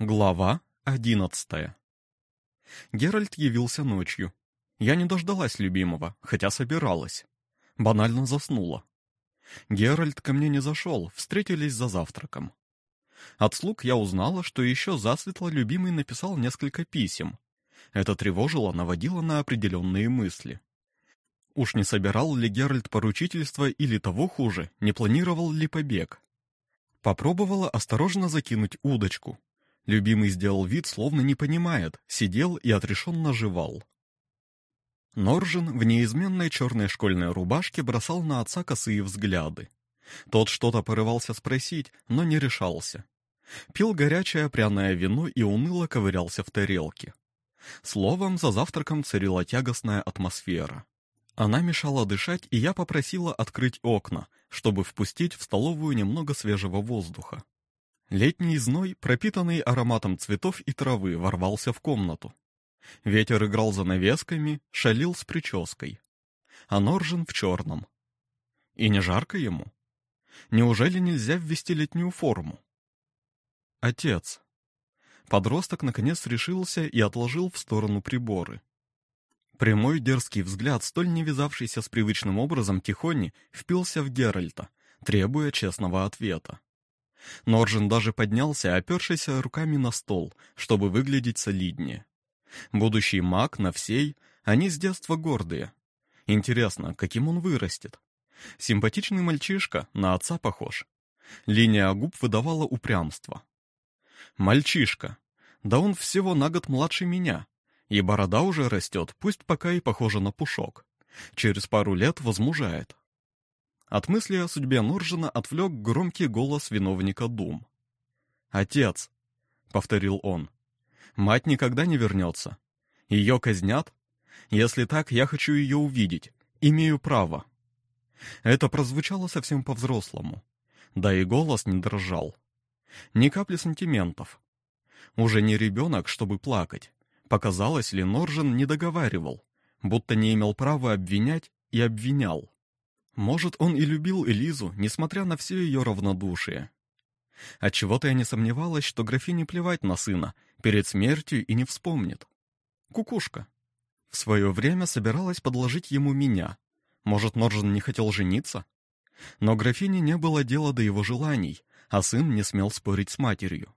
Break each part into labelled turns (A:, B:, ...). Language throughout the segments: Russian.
A: Глава одиннадцатая Геральт явился ночью. Я не дождалась любимого, хотя собиралась. Банально заснула. Геральт ко мне не зашел, встретились за завтраком. От слуг я узнала, что еще засветло любимый написал несколько писем. Это тревожило, наводило на определенные мысли. Уж не собирал ли Геральт поручительство или того хуже, не планировал ли побег? Попробовала осторожно закинуть удочку, Любимый сделал вид, словно не понимает, сидел и отрешенно жевал. Норжин в неизменной черной школьной рубашке бросал на отца косые взгляды. Тот что-то порывался спросить, но не решался. Пил горячее пряное вино и уныло ковырялся в тарелке. Словом, за завтраком царила тягостная атмосфера. Она мешала дышать, и я попросила открыть окна, чтобы впустить в столовую немного свежего воздуха. Летний зной, пропитанный ароматом цветов и травы, ворвался в комнату. Ветер играл за навесками, шалил с прической. А Норжен в черном. И не жарко ему? Неужели нельзя ввести летнюю форму? Отец. Подросток наконец решился и отложил в сторону приборы. Прямой дерзкий взгляд, столь не вязавшийся с привычным образом Тихони, впился в Геральта, требуя честного ответа. Норжин даже поднялся, опершись руками на стол, чтобы выглядеть солиднее. Будущий маг на всей, они с детства гордые. Интересно, каким он вырастет? Симпатичный мальчишка, на отца похож. Линия губ выдавала упрямство. Мальчишка. Да он всего на год младше меня. И борода уже растет, пусть пока и похожа на пушок. Через пару лет возмужает. От мысли о судьбе Норжина отвлек громкий голос виновника Дум. «Отец», — повторил он, — «мать никогда не вернется. Ее казнят? Если так, я хочу ее увидеть. Имею право». Это прозвучало совсем по-взрослому. Да и голос не дрожал. Ни капли сантиментов. Уже не ребенок, чтобы плакать. Показалось ли, Норжин не договаривал, будто не имел права обвинять и обвинял. Может, он и любил Элизу, несмотря на все ее равнодушие. Отчего-то я не сомневалась, что графине плевать на сына, перед смертью и не вспомнит. Кукушка. В свое время собиралась подложить ему меня. Может, Норжен не хотел жениться? Но графине не было дела до его желаний, а сын не смел спорить с матерью.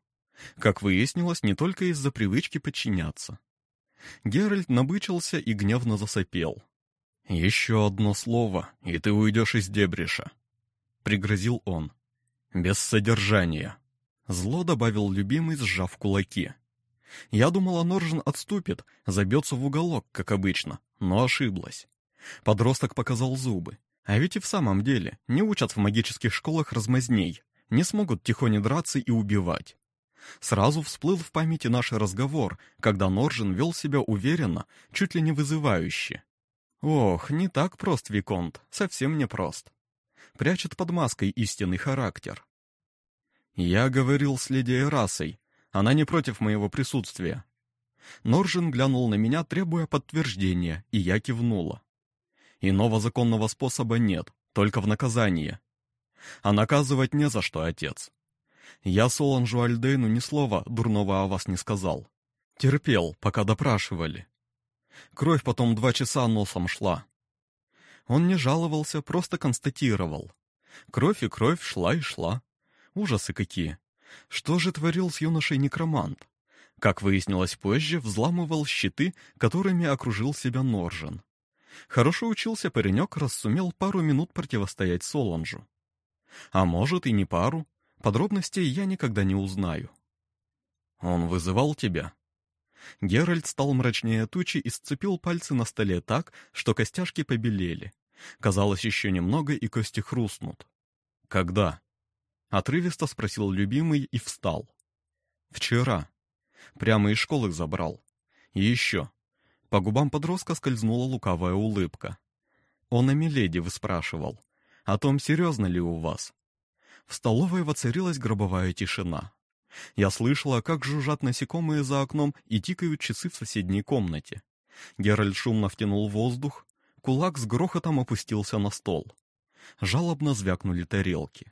A: Как выяснилось, не только из-за привычки подчиняться. Геральт набычился и гневно засопел. «Еще одно слово, и ты уйдешь из дебриша», — пригрозил он. «Без содержания». Зло добавил любимый, сжав кулаки. Я думала, Норжен отступит, забьется в уголок, как обычно, но ошиблась. Подросток показал зубы. А ведь и в самом деле не учат в магических школах размазней, не смогут тихоне драться и убивать. Сразу всплыл в памяти наш разговор, когда Норжен вел себя уверенно, чуть ли не вызывающе. Ох, не так прост Виконт, совсем не прост. Прячет под маской истинный характер. Я говорил с леди Эрасой, она не против моего присутствия. Норжин глянул на меня, требуя подтверждения, и я кивнула. Иного законного способа нет, только в наказание. А наказывать не за что, отец. Я Соланжу Альдейну ни слова дурного о вас не сказал. Терпел, пока допрашивали. Кровь потом два часа носом шла. Он не жаловался, просто констатировал. Кровь и кровь шла и шла. Ужасы какие. Что же творил с юношей некромант? Как выяснилось позже, взламывал щиты, которыми окружил себя Норжен. Хорошо учился паренек, раз сумел пару минут противостоять Соланжу. А может и не пару. Подробностей я никогда не узнаю. «Он вызывал тебя?» Геральт стал мрачнее тучи и сцепил пальцы на столе так, что костяшки побелели. Казалось, еще немного, и кости хрустнут. «Когда?» — отрывисто спросил любимый и встал. «Вчера. Прямо из школы забрал. И еще». По губам подростка скользнула лукавая улыбка. «Он о Миледи выспрашивал. О том, серьезно ли у вас?» В столовой воцарилась гробовая тишина. Я слышала, как жужжат насекомые за окном и тикают часы в соседней комнате. Геральт шумно втянул воздух, кулак с грохотом опустился на стол. Жалобно звякнули тарелки.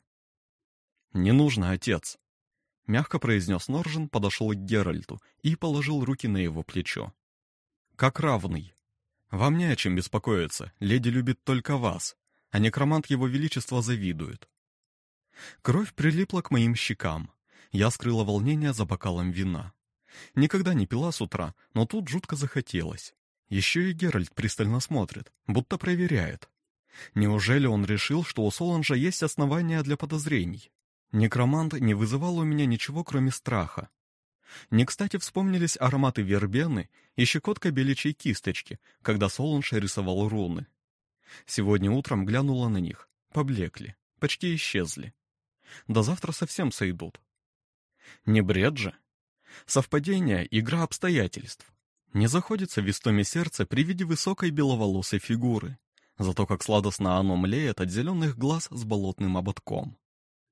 A: «Не нужно, отец!» — мягко произнес Норжен, подошел к Геральту и положил руки на его плечо. «Как равный. Вам не о чем беспокоиться, леди любит только вас, а некромант его величества завидует». Кровь прилипла к моим щекам. Я скрыла волнение за бокалом вина. Никогда не пила с утра, но тут жутко захотелось. Еще и Геральт пристально смотрит, будто проверяет. Неужели он решил, что у Соланжа есть основания для подозрений? Некромант не вызывал у меня ничего, кроме страха. Не кстати вспомнились ароматы вербены и щекотка беличьей кисточки, когда Соланж рисовал руны. Сегодня утром глянула на них. Поблекли, почти исчезли. До завтра совсем сойдут. Не бред же? Совпадение — игра обстоятельств. Не заходится в истоме сердце при виде высокой беловолосой фигуры. Зато как сладостно оно млеет от зеленых глаз с болотным ободком.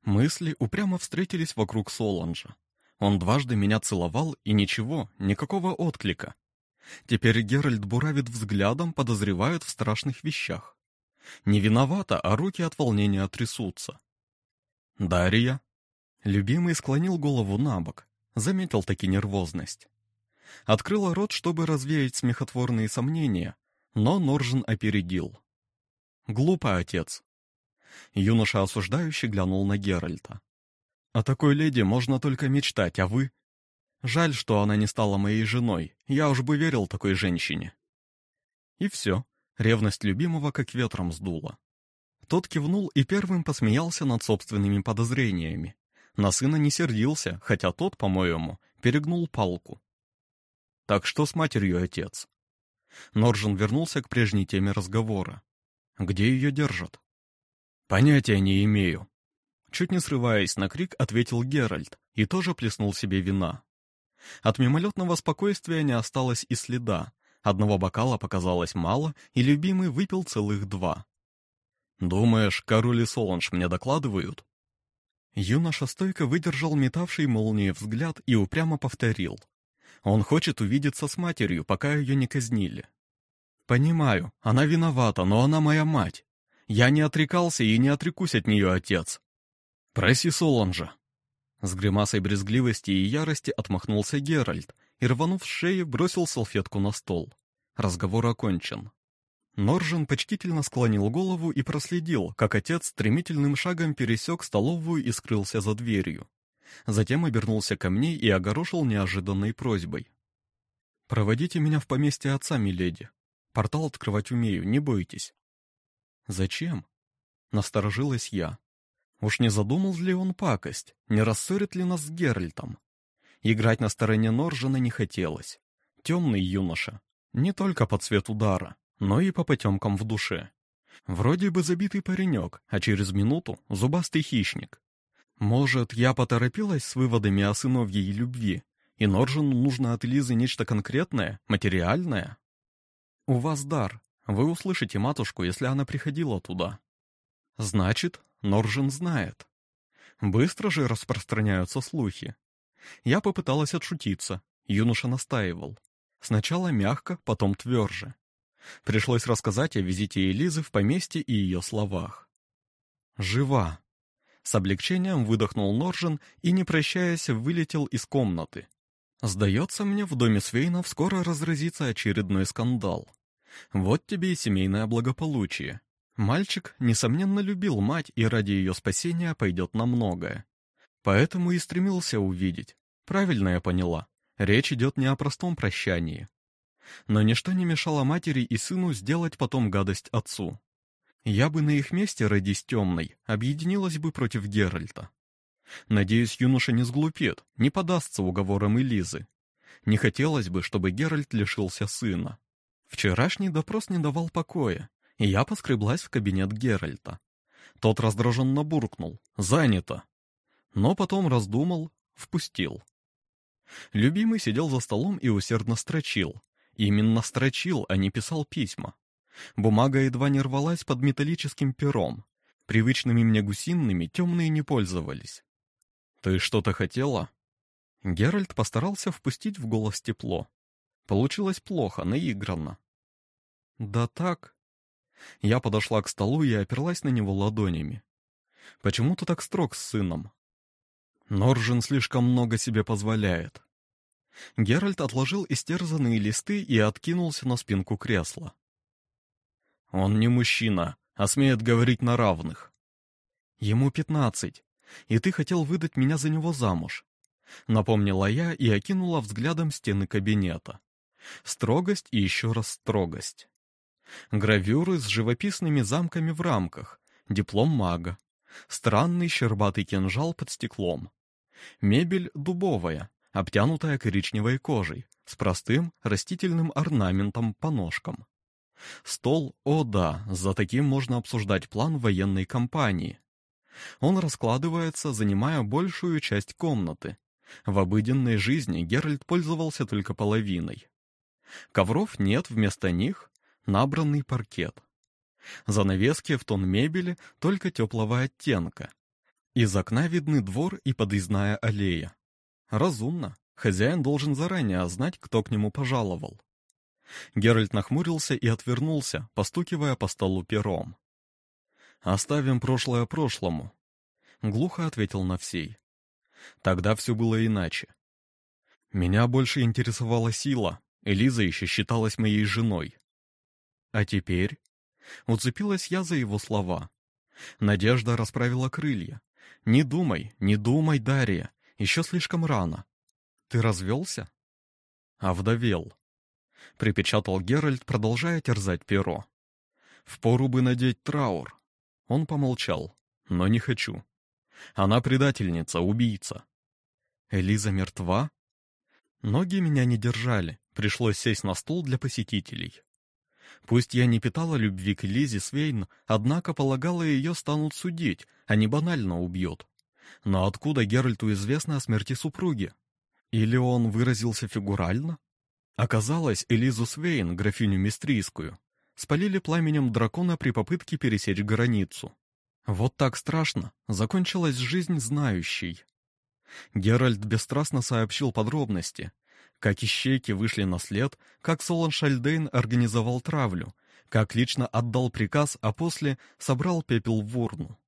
A: Мысли упрямо встретились вокруг Соланжа. Он дважды меня целовал, и ничего, никакого отклика. Теперь Геральт буравит взглядом, подозревает в страшных вещах. Не виновата, а руки от волнения трясутся. «Дарья?» Любимый склонил голову на бок, заметил таки нервозность. Открыла рот, чтобы развеять смехотворные сомнения, но Норжен опередил. «Глупо, отец». Юноша осуждающий глянул на Геральта. «О такой леди можно только мечтать, а вы...» «Жаль, что она не стала моей женой, я уж бы верил такой женщине». И все, ревность любимого как ветром сдуло. Тот кивнул и первым посмеялся над собственными подозрениями. На сына не сердился, хотя тот, по-моему, перегнул палку. «Так что с матерью, отец?» Норжен вернулся к прежней теме разговора. «Где ее держат?» «Понятия не имею». Чуть не срываясь на крик, ответил Геральт и тоже плеснул себе вина. От мимолетного спокойствия не осталось и следа. Одного бокала показалось мало, и любимый выпил целых два. «Думаешь, король и Соланж мне докладывают?» Юноша стойко выдержал метавший молнии взгляд и упрямо повторил. Он хочет увидеться с матерью, пока ее не казнили. «Понимаю, она виновата, но она моя мать. Я не отрекался и не отрекусь от нее, отец. Проси Соланжа». С гримасой брезгливости и ярости отмахнулся Геральт и, рванув с шеи, бросил салфетку на стол. Разговор окончен. Норжен почтительно склонил голову и проследил, как отец стремительным шагом пересек столовую и скрылся за дверью. Затем обернулся ко мне и огорошил неожиданной просьбой. «Проводите меня в поместье отца, миледи. Портал открывать умею, не бойтесь». «Зачем?» — насторожилась я. Уж не задумал ли он пакость, не рассорит ли нас с Геральтом? Играть на стороне Норжена не хотелось. Темный юноша, не только по цвету дара, но и по потемкам в душе. Вроде бы забитый паренек, а через минуту зубастый хищник. Может, я поторопилась с выводами о сыновьей любви, и Норжину нужно от Лизы нечто конкретное, материальное? У вас дар. Вы услышите матушку, если она приходила туда. Значит, Норжин знает. Быстро же распространяются слухи. Я попыталась отшутиться, юноша настаивал. Сначала мягко, потом тверже. Пришлось рассказать о визите Элизы в поместье и ее словах. «Жива!» С облегчением выдохнул Норжен и, не прощаясь, вылетел из комнаты. «Сдается мне, в доме Свейнов скоро разразится очередной скандал. Вот тебе и семейное благополучие. Мальчик, несомненно, любил мать и ради ее спасения пойдет на многое. Поэтому и стремился увидеть. Правильно я поняла. Речь идет не о простом прощании, но ничто не мешало матери и сыну сделать потом гадость отцу. Я бы на их месте, родись темной, объединилась бы против Геральта. Надеюсь, юноша не сглупит, не подастся уговорам Элизы. Не хотелось бы, чтобы Геральт лишился сына. Вчерашний допрос не давал покоя, и я поскреблась в кабинет Геральта. Тот раздраженно буркнул «Занято!» Но потом раздумал, впустил. Любимый сидел за столом и усердно строчил, Именно строчил, а не писал письма. Бумага едва не рвалась под металлическим пером. Привычными мне гусиными темные не пользовались. «Ты что-то хотела?» Геральт постарался впустить в голос тепло. Получилось плохо, наигранно. «Да так...» Я подошла к столу и оперлась на него ладонями. «Почему ты так строг с сыном?» Норжин слишком много себе позволяет. Геральт отложил истерзанные листы и откинулся на спинку кресла. Он не мужчина, а смеет говорить на равных. Ему пятнадцать, и ты хотел выдать меня за него замуж. Напомнила я и окинула взглядом стены кабинета. Строгость и еще раз строгость. Гравюры с живописными замками в рамках, диплом мага, странный щербатый кинжал под стеклом. Мебель дубовая, обтянутая коричневой кожей, с простым растительным орнаментом по ножкам. Стол, о да, за таким можно обсуждать план военной кампании. Он раскладывается, занимая большую часть комнаты. В обыденной жизни Геральт пользовался только половиной. Ковров нет, вместо них набранный паркет. Занавески в тон мебели только теплого оттенка. Из окна видны двор и подъездная аллея. Разумно. Хозяин должен заранее знать, кто к нему пожаловал. Геральт нахмурился и отвернулся, постукивая по столу пером. «Оставим прошлое прошлому», — глухо ответил Навсей. «Тогда все было иначе. Меня больше интересовала сила, Элиза еще считалась моей женой. А теперь...» Уцепилась я за его слова. Надежда расправила крылья. «Не думай, не думай, Дарья, еще слишком рано. Ты развелся?» «Овдовел», — припечатал Геральт, продолжая терзать перо. «Впору бы надеть траур». Он помолчал. «Но не хочу. Она предательница, убийца». «Элиза мертва?» Ноги меня не держали, пришлось сесть на стул для посетителей. Пусть я не питала любви к Элизе Свейн, однако полагала ее станут судить, а не банально убьют. Но откуда Геральту известно о смерти супруги? Или он выразился фигурально? Оказалось, Элизу Свейн, графиню Мистрийскую, спалили пламенем дракона при попытке пересечь границу. Вот так страшно закончилась жизнь знающей. Геральт бесстрастно сообщил подробности, как ищейки вышли на след, как Солон Шальдейн организовал травлю, как лично отдал приказ, а после собрал пепел в урну.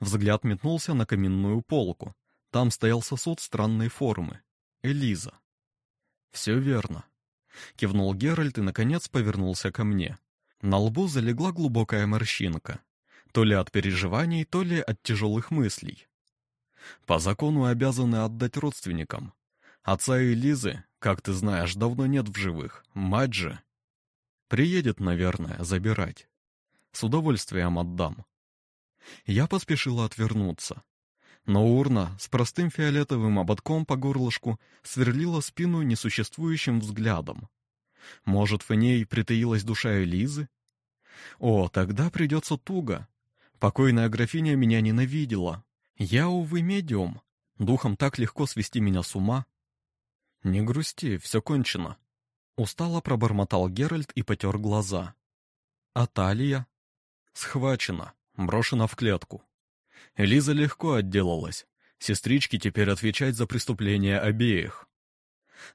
A: Взгляд метнулся на каминную полку. Там стоял сосуд странной формы. Элиза. «Все верно», — кивнул Геральт и, наконец, повернулся ко мне. На лбу залегла глубокая морщинка. То ли от переживаний, то ли от тяжелых мыслей. По закону обязаны отдать родственникам. Отца Элизы, как ты знаешь, давно нет в живых. Мать же. Приедет, наверное, забирать. С удовольствием отдам. Я поспешила отвернуться. Но урна с простым фиолетовым ободком по горлышку сверлила спину несуществующим взглядом. Может, в ней притаилась душа Элизы? О, тогда придется туго. Покойная графиня меня ненавидела. Я, увы, медиум. Духом так легко свести меня с ума. Не грусти, все кончено. Устало пробормотал Геральт и потер глаза. А талия? Схвачена, брошена в клетку. Элиза легко отделалась. Сестрички теперь отвечать за преступления обеих.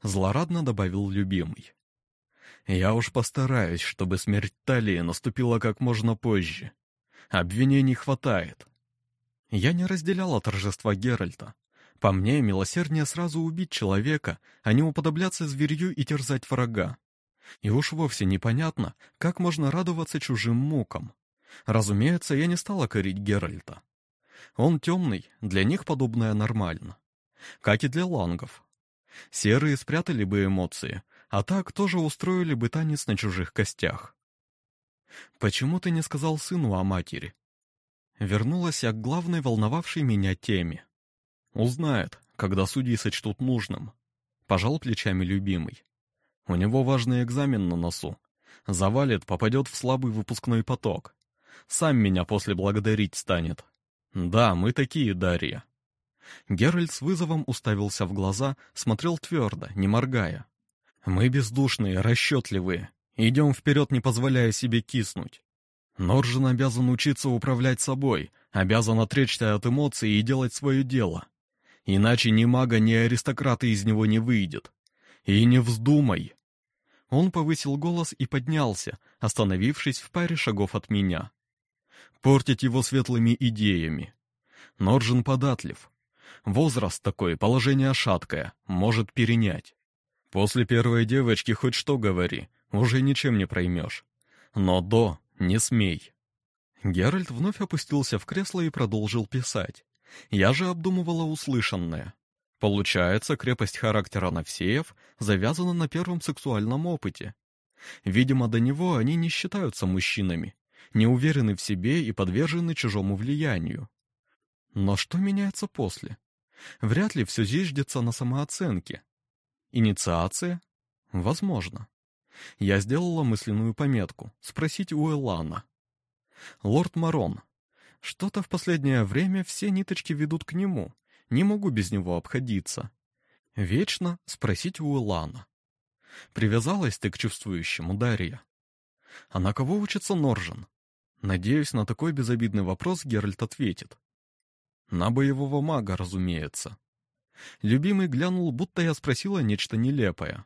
A: Злорадно добавил любимый. Я уж постараюсь, чтобы смерть Талии наступила как можно позже. Обвинений хватает. Я не разделяла торжества Геральта. По мне, милосерднее сразу убить человека, а не уподобляться зверью и терзать врага. И уж вовсе непонятно, как можно радоваться чужим мукам. Разумеется, я не стала корить Геральта. Он темный, для них подобное нормально. Как и для лангов. Серые спрятали бы эмоции, а так тоже устроили бы танец на чужих костях. «Почему ты не сказал сыну о матери?» Вернулась я к главной волновавшей меня теме. «Узнает, когда судьи сочтут нужным», — пожал плечами любимый. «У него важный экзамен на носу. Завалит, попадет в слабый выпускной поток. Сам меня после благодарить станет. Да, мы такие, Дарья». Геральт с вызовом уставился в глаза, смотрел твердо, не моргая. «Мы бездушные, расчетливые. Идем вперед, не позволяя себе киснуть. Норжен обязан учиться управлять собой, обязан отречься от эмоций и делать свое дело. Иначе ни мага, ни аристократа из него не выйдет. И не вздумай!» Он повысил голос и поднялся, остановившись в паре шагов от меня. «Портить его светлыми идеями. Норжен податлив. Возраст такой, положение шаткое, может перенять. После первой девочки хоть что говори, уже ничем не проймешь. Но до не смей. Геральт вновь опустился в кресло и продолжил писать. Я же обдумывала услышанное. Получается, крепость характера Навсеев завязана на первом сексуальном опыте. Видимо, до него они не считаются мужчинами, не уверены в себе и подвержены чужому влиянию. Но что меняется после? Вряд ли все зиждется на самооценке. Инициация? Возможно. Я сделала мысленную пометку спросить у Элана. Лорд Марон. Что-то в последнее время все ниточки ведут к нему. Не могу без него обходиться. Вечно спросить у Элана. Привязалась ты к чувствующему, Дарья? А на кого учится Норжен? Надеюсь, на такой безобидный вопрос Геральт ответит. На боевого мага, разумеется. Любимый глянул, будто я спросила нечто нелепое.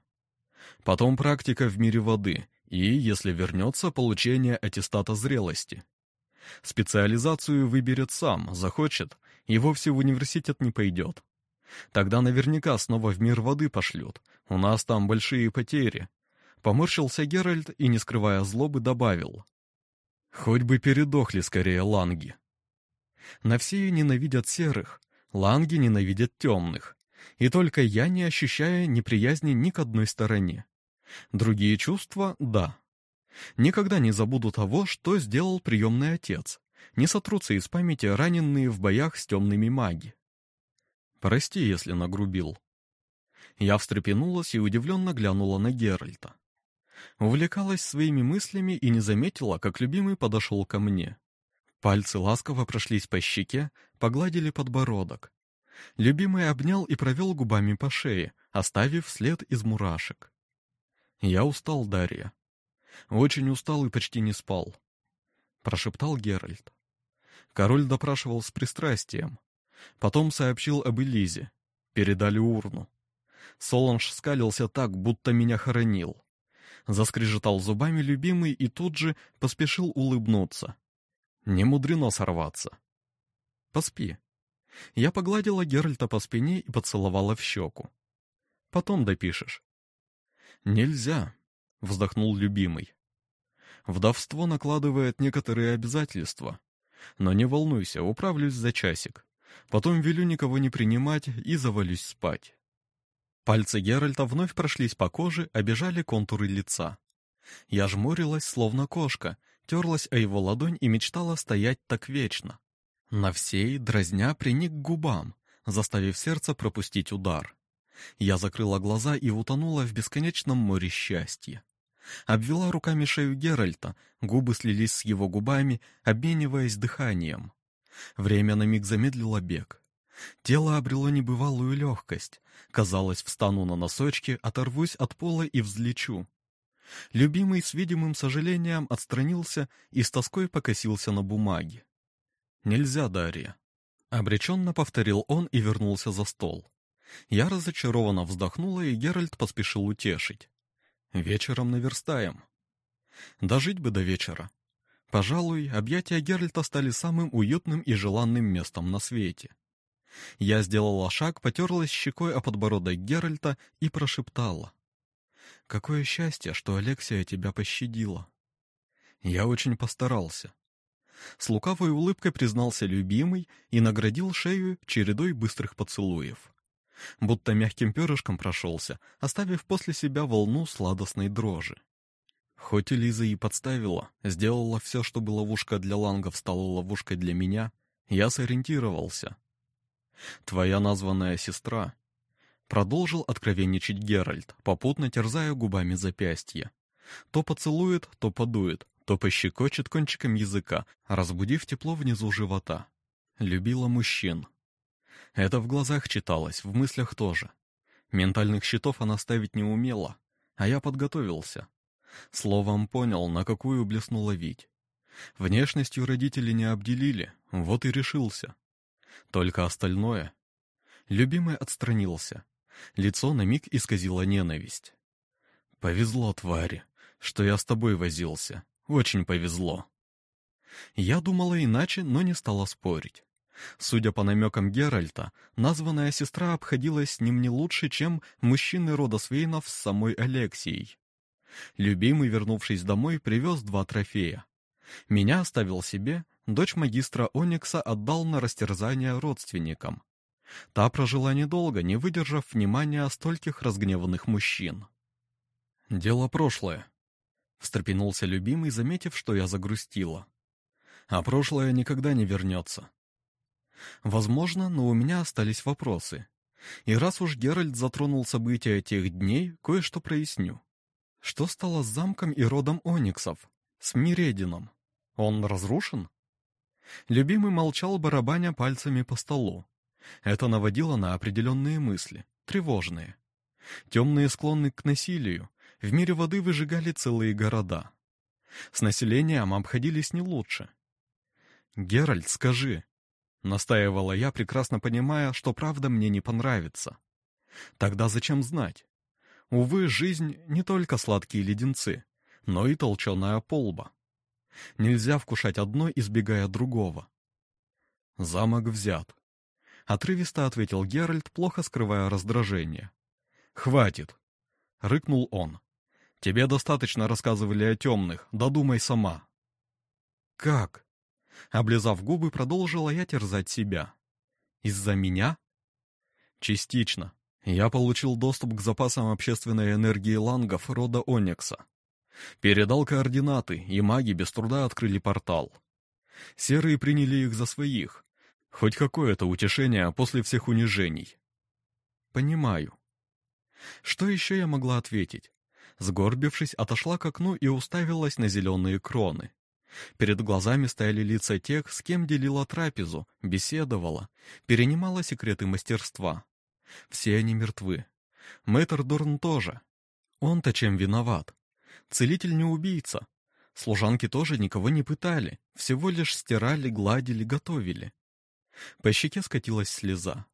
A: Потом практика в мире воды и, если вернется, получение аттестата зрелости. Специализацию выберет сам, захочет, и вовсе в университет не пойдет. Тогда наверняка снова в мир воды пошлют. У нас там большие потери. Поморщился Геральт и, не скрывая злобы, добавил. Хоть бы передохли скорее ланги. На все ненавидят серых, ланги ненавидят темных. И только я не ощущаю неприязни ни к одной стороне. Другие чувства — да. Никогда не забуду того, что сделал приемный отец. Не сотрутся из памяти раненые в боях с темными маги. Прости, если нагрубил. Я встрепенулась и удивленно глянула на Геральта. Увлекалась своими мыслями и не заметила, как любимый подошел ко мне. Пальцы ласково прошлись по щеке, погладили подбородок. Любимый обнял и провел губами по шее, оставив след из мурашек. Я устал, Дарья. Очень устал и почти не спал. Прошептал Геральт. Король допрашивал с пристрастием. Потом сообщил об Элизе. Передали урну. Соланж скалился так, будто меня хоронил. Заскрежетал зубами любимый и тут же поспешил улыбнуться. Не мудрено сорваться. Поспи. Я погладила Геральта по спине и поцеловала в щеку. Потом допишешь. Нельзя, вздохнул любимый. Вдовство накладывает некоторые обязательства. Но не волнуйся, управлюсь за часик. Потом велю никого не принимать и завалюсь спать. Пальцы Геральта вновь прошлись по коже, обежали контуры лица. Я жмурилась, словно кошка, терлась о его ладонь и мечтала стоять так вечно. На всей, дразня, приник к губам, заставив сердце пропустить удар. Я закрыла глаза и утонула в бесконечном море счастья. Обвела руками шею Геральта, губы слились с его губами, обмениваясь дыханием. Время на миг замедлило бег. Тело обрело небывалую легкость. Казалось, встану на носочки, оторвусь от пола и взлечу. Любимый с видимым сожалением отстранился и с тоской покосился на бумаге. «Нельзя, Дарья», — обреченно повторил он и вернулся за стол. Я разочарованно вздохнула, и Геральт поспешил утешить. «Вечером наверстаем». Дожить бы до вечера. Пожалуй, объятия Геральта стали самым уютным и желанным местом на свете. Я сделала шаг, потерлась щекой о подбородок Геральта и прошептала. «Какое счастье, что Алексия тебя пощадила!» Я очень постарался. С лукавой улыбкой признался любимый и наградил шею чередой быстрых поцелуев. Будто мягким перышком прошелся, оставив после себя волну сладостной дрожи. Хоть и Лиза и подставила, сделала все, чтобы ловушка для лангов стала ловушкой для меня, я сориентировался. Твоя названная сестра. Продолжил откровенничать Геральт, попутно терзая губами запястье. То поцелует, то подует, то пощекочет кончиком языка, разбудив тепло внизу живота. Любила мужчин. Это в глазах читалось, в мыслях тоже. Ментальных щитов она ставить не умела, а я подготовился. Словом понял, на какую блеснула Вить. Внешностью родители не обделили, вот и решился. Только остальное... Любимый отстранился. Лицо на миг исказило ненависть. «Повезло, твари, что я с тобой возился. Очень повезло». Я думала иначе, но не стала спорить. Судя по намекам Геральта, названная сестра обходилась с ним не лучше, чем мужчины рода Свейнов с самой Алексией. Любимый, вернувшись домой, привез два трофея. Меня оставил себе, дочь магистра Оникса отдал на растерзание родственникам. Та прожила недолго, не выдержав внимания стольких разгневанных мужчин. «Дело прошлое», — встрепенулся любимый, заметив, что я загрустила. «А прошлое никогда не вернется. Возможно, но у меня остались вопросы. И раз уж Геральт затронул события тех дней, кое-что проясню. Что стало с замком и родом Ониксов? С Миредином? Он разрушен? Любимый молчал, барабаня пальцами по столу. Это наводило на определенные мысли, тревожные. Темные склонны к насилию. В мире воды выжигали целые города. С населением обходились не лучше. «Геральт, скажи, Настаивала я, прекрасно понимая, что правда мне не понравится. Тогда зачем знать? Увы, жизнь не только сладкие леденцы, но и толченая полба. Нельзя вкушать одно, избегая другого. Замок взят. Отрывисто ответил Геральт, плохо скрывая раздражение. «Хватит!» — рыкнул он. «Тебе достаточно рассказывали о темных, додумай сама». «Как?» Облизав губы, продолжила я терзать себя. Из-за меня? Частично. Я получил доступ к запасам общественной энергии лангов рода Оникса. Передал координаты, и маги без труда открыли портал. Серые приняли их за своих. Хоть какое-то утешение после всех унижений. Понимаю. Что еще я могла ответить? Сгорбившись, отошла к окну и уставилась на зеленые кроны. Перед глазами стояли лица тех, с кем делила трапезу, беседовала, перенимала секреты мастерства. Все они мертвы. Мэтр Дорн тоже. Он-то чем виноват? Целитель не убийца. Служанки тоже никого не пытали, всего лишь стирали, гладили, готовили. По щеке скатилась слеза.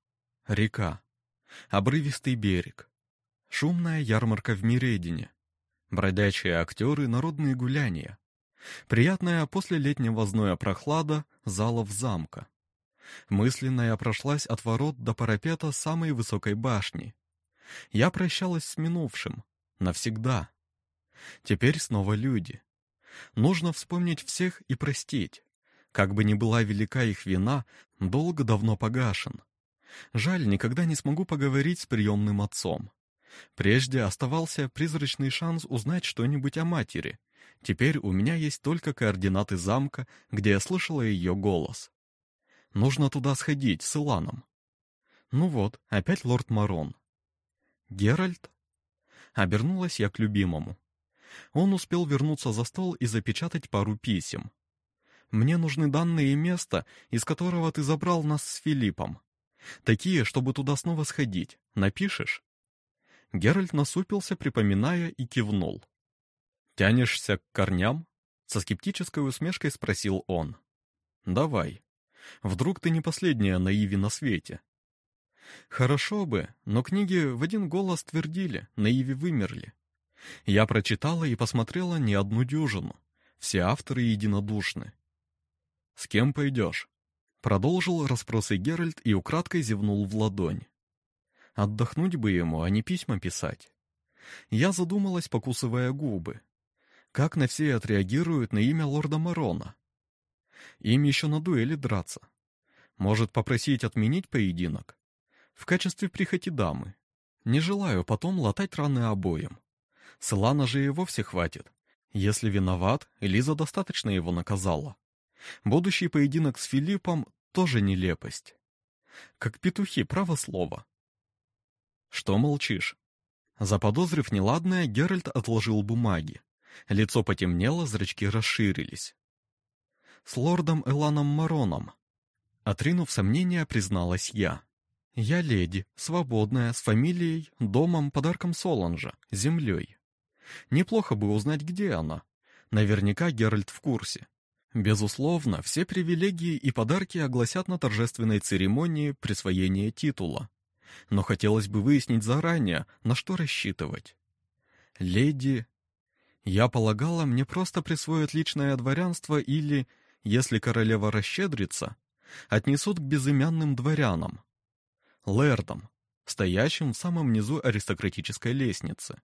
A: Река. Обрывистый берег. Шумная ярмарка в Миредине. Бродячие актеры, народные гуляния. Приятная после летнего зноя прохлада залов замка. Мысленно я прошлась от ворот до парапета самой высокой башни. Я прощалась с минувшим. Навсегда. Теперь снова люди. Нужно вспомнить всех и простить. Как бы ни была велика их вина, долго давно погашен. Жаль, никогда не смогу поговорить с приемным отцом. Прежде оставался призрачный шанс узнать что-нибудь о матери — Теперь у меня есть только координаты замка, где я слышала ее голос. Нужно туда сходить с Иланом. Ну вот, опять лорд Марон. Геральт? Обернулась я к любимому. Он успел вернуться за стол и запечатать пару писем. Мне нужны данные и место, из которого ты забрал нас с Филиппом. Такие, чтобы туда снова сходить. Напишешь? Геральт насупился, припоминая, и кивнул. «Тянешься к корням?» — со скептической усмешкой спросил он. «Давай. Вдруг ты не последняя наиви на свете?» Хорошо бы, но книги в один голос твердили, наиви вымерли. Я прочитала и посмотрела не одну дюжину. Все авторы единодушны. «С кем пойдешь?» Продолжил расспросы Геральт и украдкой зевнул в ладонь. Отдохнуть бы ему, а не письма писать. Я задумалась, покусывая губы. Как на все отреагируют на имя лорда Марона? Им еще на дуэли драться. Может попросить отменить поединок? В качестве прихоти дамы. Не желаю потом латать раны обоим. Селана же и вовсе хватит. Если виноват, Элиза достаточно его наказала. Будущий поединок с Филиппом тоже нелепость. Как петухи, право слово. Что молчишь? Заподозрив неладное, Геральт отложил бумаги. Лицо потемнело, зрачки расширились. «С лордом Эланом Мароном», — отринув сомнения, призналась я. «Я леди, свободная, с фамилией, домом, подарком Соланжа, землей. Неплохо бы узнать, где она. Наверняка Геральт в курсе. Безусловно, все привилегии и подарки огласят на торжественной церемонии присвоения титула. Но хотелось бы выяснить заранее, на что рассчитывать. Леди я полагала, мне просто присвоят личное дворянство или, если королева расщедрится, отнесут к безымянным дворянам, лэрдам, стоящим в самом низу аристократической лестницы.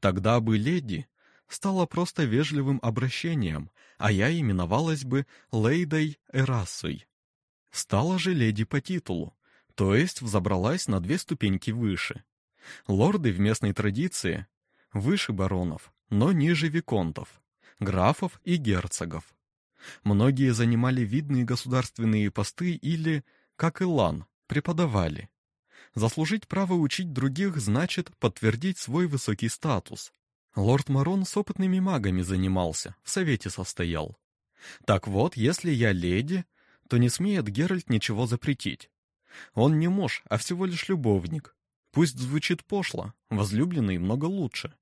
A: Тогда бы леди стало просто вежливым обращением, а я именовалась бы Лейдой Эрасой. Стала же леди по титулу, то есть взобралась на две ступеньки выше. Лорды в местной традиции выше баронов, но ниже виконтов, графов и герцогов. Многие занимали видные государственные посты или, как Илан, преподавали. Заслужить право учить других значит подтвердить свой высокий статус. Лорд Марон с опытными магами занимался, в совете состоял. Так вот, если я леди, то не смеет Геральт ничего запретить. Он не муж, а всего лишь любовник. Пусть звучит пошло, возлюбленный много лучше.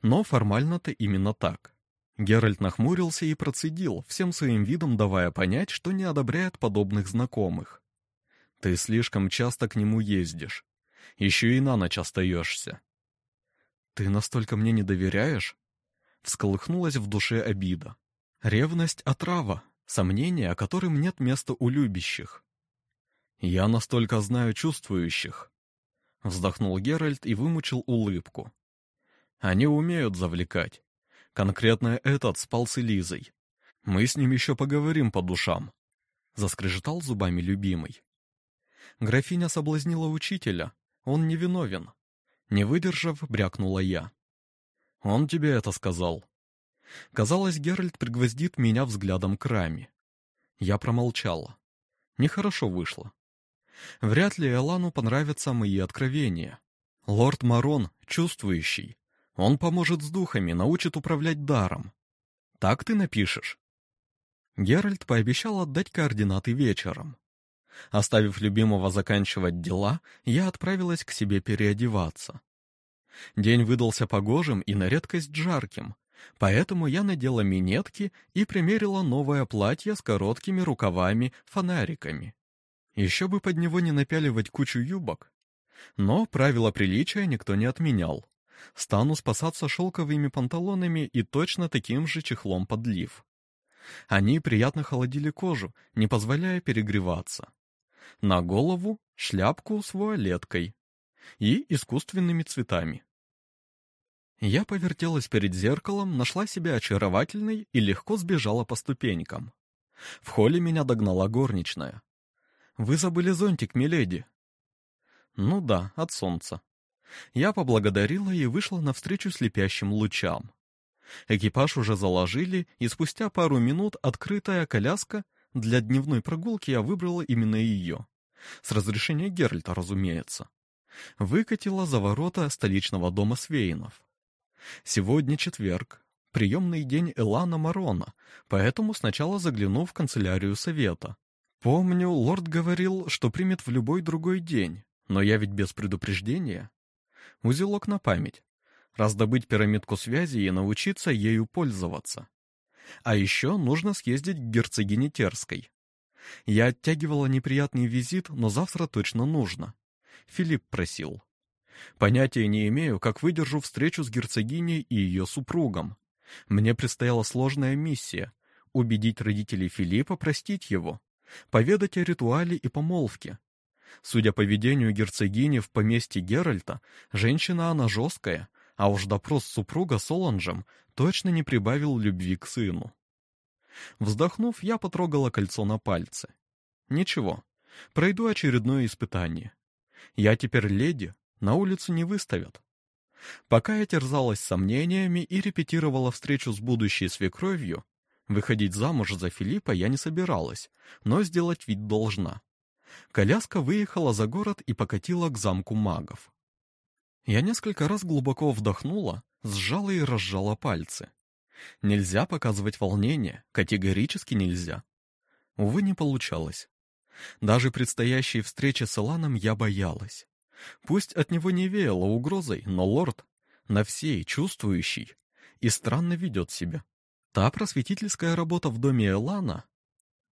A: Но формально-то именно так. Геральт нахмурился и процедил, всем своим видом давая понять, что не одобряет подобных знакомых. «Ты слишком часто к нему ездишь. Еще и на ночь остаешься». «Ты настолько мне не доверяешь?» Всколыхнулась в душе обида. «Ревность — отрава, сомнения, о котором нет места у любящих. «Я настолько знаю чувствующих», — вздохнул Геральт и вымучил улыбку. «Они умеют завлекать. Конкретно этот спал с Элизой. Мы с ним еще поговорим по душам», — заскрежетал зубами любимый. Графиня соблазнила учителя, он невиновен. Не выдержав, брякнула я. «Он тебе это сказал?» Казалось, Геральт пригвоздит меня взглядом к раме. Я промолчала. Нехорошо вышло. Вряд ли Элану понравятся мои откровения. Лорд Марон чувствующий. Он поможет с духами, научит управлять даром. Так ты напишешь? Геральт пообещал отдать координаты вечером. Оставив любимого заканчивать дела, я отправилась к себе переодеваться. День выдался погожим и на редкость жарким, поэтому я надела минетки и примерила новое платье с короткими рукавами-фонариками. Еще бы под него не напяливать кучу юбок. Но правила приличия никто не отменял. Стану спасаться шелковыми панталонами и точно таким же чехлом под лиф. Они приятно холодили кожу, не позволяя перегреваться. На голову шляпку с вуалеткой и искусственными цветами. Я повертелась перед зеркалом, нашла себя очаровательной и легко сбежала по ступенькам. В холле меня догнала горничная. Вы забыли зонтик, миледи. Ну да, от солнца. Я поблагодарила и вышла навстречу слепящим лучам. Экипаж уже заложили, и спустя пару минут открытая коляска для дневной прогулки я выбрала именно ее. С разрешения Геральта, разумеется. Выкатила за ворота столичного дома Свейнов. Сегодня четверг, приемный день Элана Марона, поэтому сначала загляну в канцелярию совета. Помню, лорд говорил, что примет в любой другой день, но я ведь без предупреждения. Узелок на память. Раздобыть пирамидку связи и научиться ею пользоваться. А еще нужно съездить к герцогине Терской. Я оттягивала неприятный визит, но завтра точно нужно. Филипп просил. Понятия не имею, как выдержу встречу с герцогиней и ее супругом. Мне предстояла сложная миссия — убедить родителей Филиппа простить его поведать о ритуале и помолвке. Судя по поведению герцогини в поместье Геральта, женщина она жесткая, а уж допрос супруга с Оланжем точно не прибавил любви к сыну. Вздохнув, я потрогала кольцо на пальце. Ничего, пройду очередное испытание. Я теперь леди, на улицу не выставят. Пока я терзалась сомнениями и репетировала встречу с будущей свекровью, Выходить замуж за Филиппа я не собиралась, но сделать вид должна. Коляска выехала за город и покатила к замку магов. Я несколько раз глубоко вдохнула, сжала и разжала пальцы. Нельзя показывать волнение, категорически нельзя. Увы, не получалось. Даже предстоящей встречи с Иланом я боялась. Пусть от него не веяло угрозой, но лорд, на всей чувствующий, и странно ведет себя. Та просветительская работа в доме Элана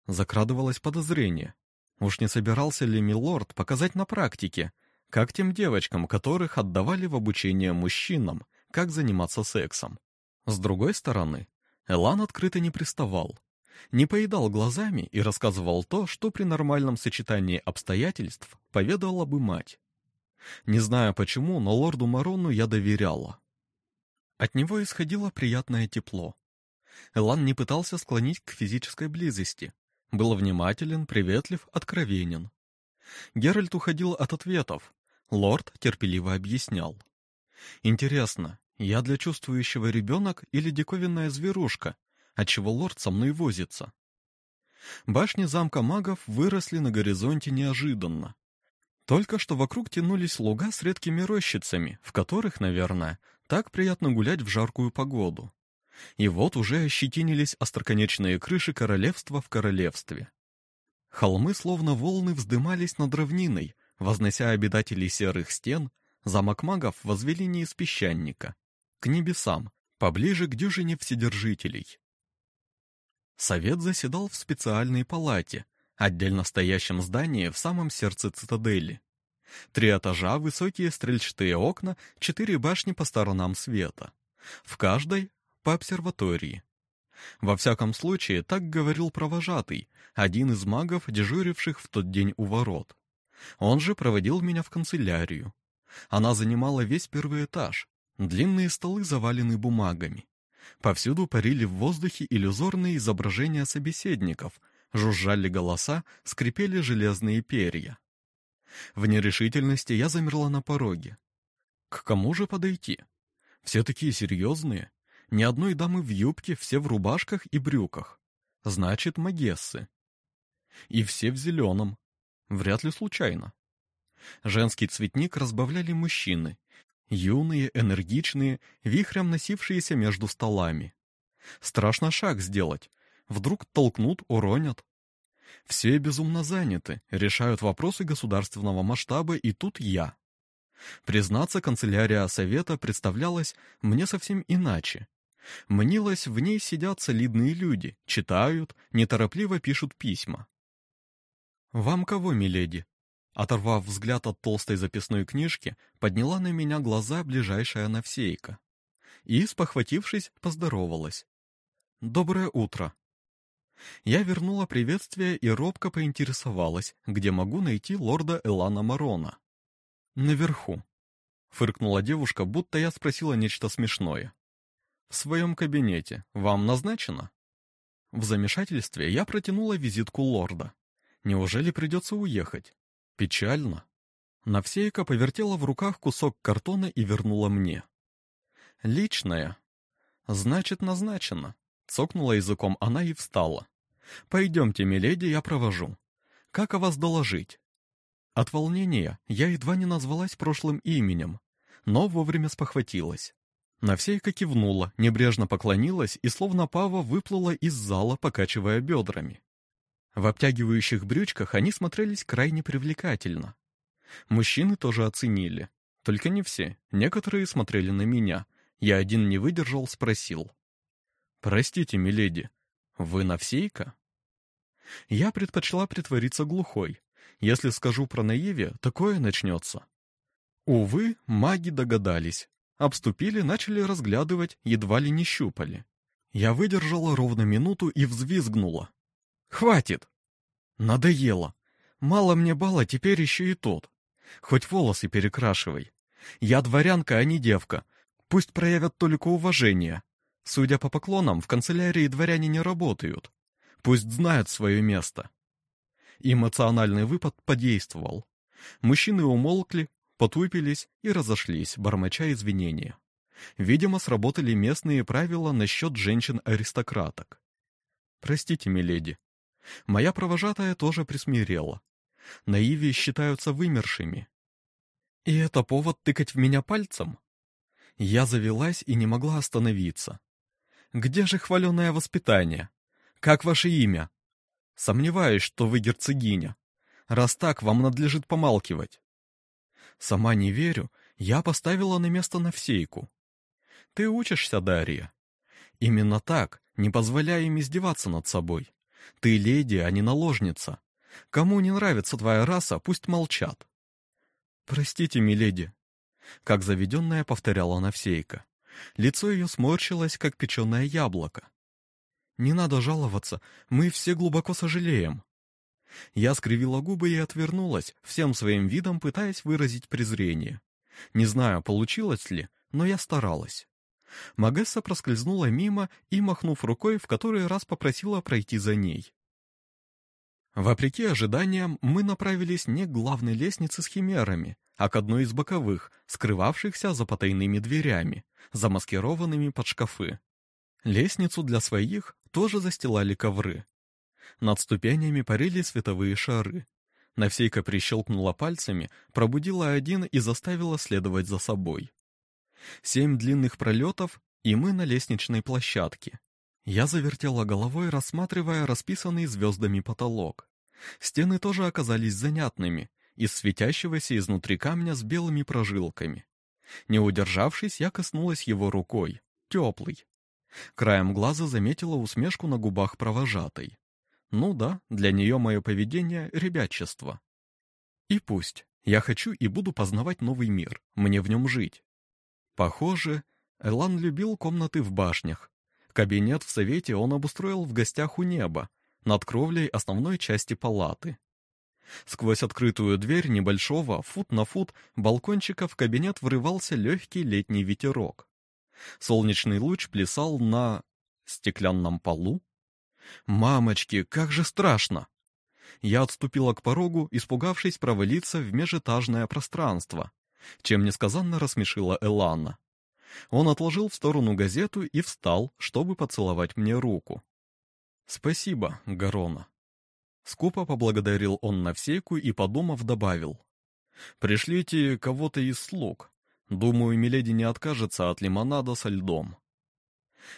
A: закрадывалось подозрение. Уж не собирался ли милорд показать на практике, как тем девочкам, которых отдавали в обучение мужчинам, как заниматься сексом. С другой стороны, Элан открыто не приставал. Не поедал глазами и рассказывал то, что при нормальном сочетании обстоятельств поведала бы мать. Не знаю почему, но лорду Марону я доверяла. От него исходило приятное тепло. Элан не пытался склонить к физической близости. Был внимателен, приветлив, откровенен. Геральт уходил от ответов. Лорд терпеливо объяснял. «Интересно, я для чувствующего ребенок или диковинная зверушка, отчего лорд со мной возится?» Башни замка магов выросли на горизонте неожиданно. Только что вокруг тянулись луга с редкими рощицами, в которых, наверное, так приятно гулять в жаркую погоду. И вот уже ощетинились остроконечные крыши королевства в королевстве. Холмы, словно волны, вздымались над равниной, вознося обитателей серых стен, замок магов возвели не из песчаника, к небесам, поближе к дюжине вседержителей. Совет заседал в специальной палате, отдельно стоящем здании в самом сердце цитадели. Три этажа, высокие стрельчатые окна, четыре башни по сторонам света. В каждой по обсерватории. Во всяком случае, так говорил провожатый, один из магов, дежуривших в тот день у ворот. Он же проводил меня в канцелярию. Она занимала весь первый этаж. Длинные столы завалены бумагами. Повсюду парили в воздухе иллюзорные изображения собеседников, жужжали голоса, скрипели железные перья. В нерешительности я замерла на пороге. К кому же подойти? Все такие серьезные, ни одной дамы в юбке, все в рубашках и брюках. Значит, магессы. И все в зеленом. Вряд ли случайно. Женский цветник разбавляли мужчины. Юные, энергичные, вихрем носившиеся между столами. Страшно шаг сделать. Вдруг толкнут, уронят. Все безумно заняты, решают вопросы государственного масштаба, и тут я. Признаться, канцелярия совета представлялась мне совсем иначе. Мнилось, в ней сидят солидные люди, читают, неторопливо пишут письма. «Вам кого, миледи?» Оторвав взгляд от толстой записной книжки, подняла на меня глаза ближайшая Навсейка. И, спохватившись, поздоровалась. «Доброе утро!» Я вернула приветствие и робко поинтересовалась, где могу найти лорда Элана Марона. «Наверху», — фыркнула девушка, будто я спросила нечто смешное. В своем кабинете. Вам назначено? В замешательстве я протянула визитку лорда. Неужели придется уехать? Печально. Навсейка повертела в руках кусок картона и вернула мне. Личная. Значит, назначено. Цокнула языком она и встала. Пойдемте, миледи, я провожу. Как о вас доложить? От волнения я едва не назвалась прошлым именем, но вовремя спохватилась. Навсейка кивнула, небрежно поклонилась и словно пава выплыла из зала, покачивая бедрами. В обтягивающих брючках они смотрелись крайне привлекательно. Мужчины тоже оценили. Только не все. Некоторые смотрели на меня. Я один не выдержал, спросил. «Простите, миледи, вы Навсейка?» Я предпочла притвориться глухой. Если скажу про наиве, такое начнется. Увы, маги догадались. Обступили, начали разглядывать, едва ли не щупали. Я выдержала ровно минуту и взвизгнула. «Хватит!» «Надоело. Мало мне бала, теперь еще и тот. Хоть волосы перекрашивай. Я дворянка, а не девка. Пусть проявят только уважение. Судя по поклонам, в канцелярии дворяне не работают. Пусть знают свое место». Эмоциональный выпад подействовал. Мужчины умолкли, потупились и разошлись, бормоча извинения. Видимо, сработали местные правила насчет женщин-аристократок. «Простите, миледи. Моя провожатая тоже присмирела. Наиви считаются вымершими. И это повод тыкать в меня пальцем?» Я завелась и не могла остановиться. «Где же хваленое воспитание? Как ваше имя?» «Сомневаюсь, что вы герцогиня. Раз так, вам надлежит помалкивать». Сама не верю, я поставила на место Навсейку. Ты учишься, Дарья? Именно так, не позволяя им издеваться над собой. Ты леди, а не наложница. Кому не нравится твоя раса, пусть молчат. Простите, миледи. Как заведенная повторяла Навсейка. Лицо ее сморщилось, как печеное яблоко. не надо жаловаться, мы все глубоко сожалеем». Я скривила губы и отвернулась, всем своим видом пытаясь выразить презрение. Не знаю, получилось ли, но я старалась. Магесса проскользнула мимо и, махнув рукой, в который раз попросила пройти за ней. Вопреки ожиданиям, мы направились не к главной лестнице с химерами, а к одной из боковых, скрывавшихся за потайными дверями, замаскированными под шкафы. Лестницу для своих тоже застилали ковры. Над ступенями парили световые шары. Навсейка прищелкнула пальцами, пробудила один и заставила следовать за собой. Семь длинных пролетов, и мы на лестничной площадке. Я завертела головой, рассматривая расписанный звездами потолок. Стены тоже оказались занятными, из светящегося изнутри камня с белыми прожилками. Не удержавшись, я коснулась его рукой. Теплый. Краем глаза заметила усмешку на губах провожатой. Ну да, для нее мое поведение — ребячество. И пусть. Я хочу и буду познавать новый мир, мне в нем жить. Похоже, Элан любил комнаты в башнях. Кабинет в совете он обустроил в гостях у неба, над кровлей основной части палаты. Сквозь открытую дверь небольшого, фут на фут, балкончика в кабинет врывался легкий летний ветерок. Солнечный луч плясал на... стеклянном полу. Мамочки, как же страшно! Я отступила к порогу, испугавшись провалиться в межэтажное пространство, чем несказанно рассмешила Элана. Он отложил в сторону газету и встал, чтобы поцеловать мне руку. «Спасибо, Гарона». Скупо поблагодарил он Навсейку и, подумав, добавил. «Пришлите кого-то из слуг. Думаю, Миледи не откажется от лимонада со льдом».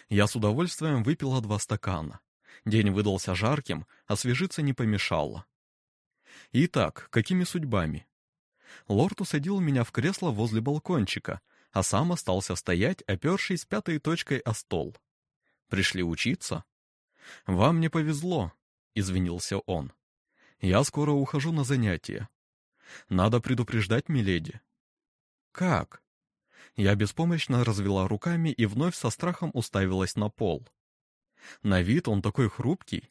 A: Я с удовольствием выпила два стакана. День выдался жарким, освежиться не помешало. Итак, какими судьбами? Лорд усадил меня в кресло возле балкончика, а сам остался стоять, опершись пятой точкой о стол. Пришли учиться? Вам не повезло, извинился он. Я скоро ухожу на занятия. Надо предупреждать миледи. Как? Я беспомощно развела руками и вновь со страхом уставилась на пол. На вид он такой хрупкий.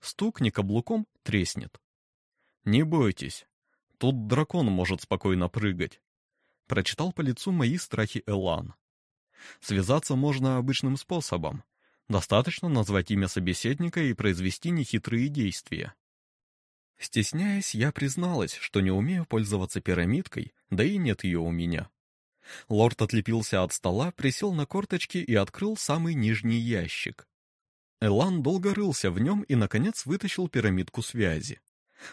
A: Стукни каблуком треснет. Не бойтесь, Тут дракон может спокойно прыгать. Прочитал по лицу мои страхи Элан. Связаться можно обычным способом. Достаточно назвать имя собеседника и произвести нехитрые действия. Стесняясь, я призналась, что не умею пользоваться пирамидкой, да и нет ее у меня. Лорд отлепился от стола, присел на корточки и открыл самый нижний ящик. Элан долго рылся в нем и, наконец, вытащил пирамидку связи.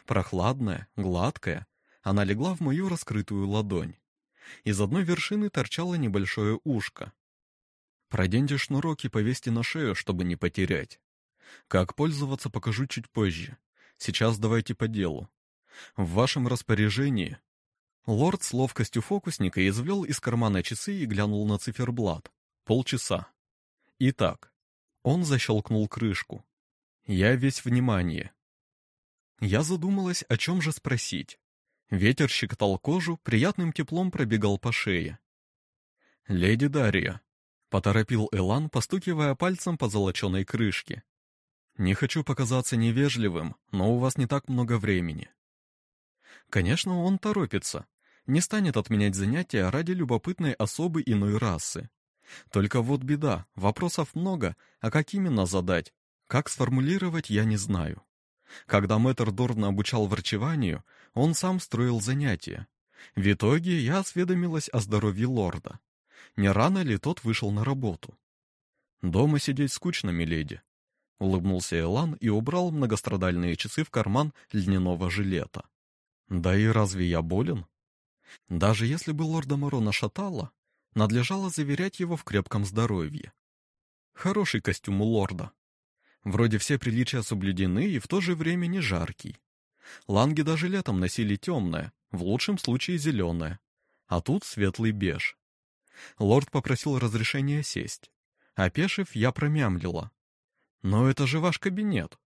A: Прохладная, гладкая, она легла в мою раскрытую ладонь. Из одной вершины торчало небольшое ушко. Проденьте шнурок и повесьте на шею, чтобы не потерять. Как пользоваться, покажу чуть позже. Сейчас давайте по делу. В вашем распоряжении... Лорд с ловкостью фокусника извлел из кармана часы и глянул на циферблат. Полчаса. Итак, он защелкнул крышку. Я весь внимание. Я задумалась, о чем же спросить. Ветер щекотал кожу, приятным теплом пробегал по шее. «Леди Дарья», — поторопил Элан, постукивая пальцем по золоченой крышке. «Не хочу показаться невежливым, но у вас не так много времени». Конечно, он торопится. Не станет отменять занятия ради любопытной особы иной расы. Только вот беда, вопросов много, а как именно задать, как сформулировать, я не знаю. Когда мэтр Дорн обучал врачеванию, он сам строил занятия. В итоге я осведомилась о здоровье лорда. Не рано ли тот вышел на работу? «Дома сидеть скучно, миледи», — улыбнулся Элан и убрал многострадальные часы в карман льняного жилета. «Да и разве я болен?» Даже если бы лорда Морона шатало, надлежало заверять его в крепком здоровье. Хороший костюм у лорда. Вроде все приличия соблюдены и в то же время не жаркий. Ланги даже летом носили темное, в лучшем случае зеленое, а тут светлый беж. Лорд попросил разрешения сесть. Опешив, я промямлила. «Но это же ваш кабинет».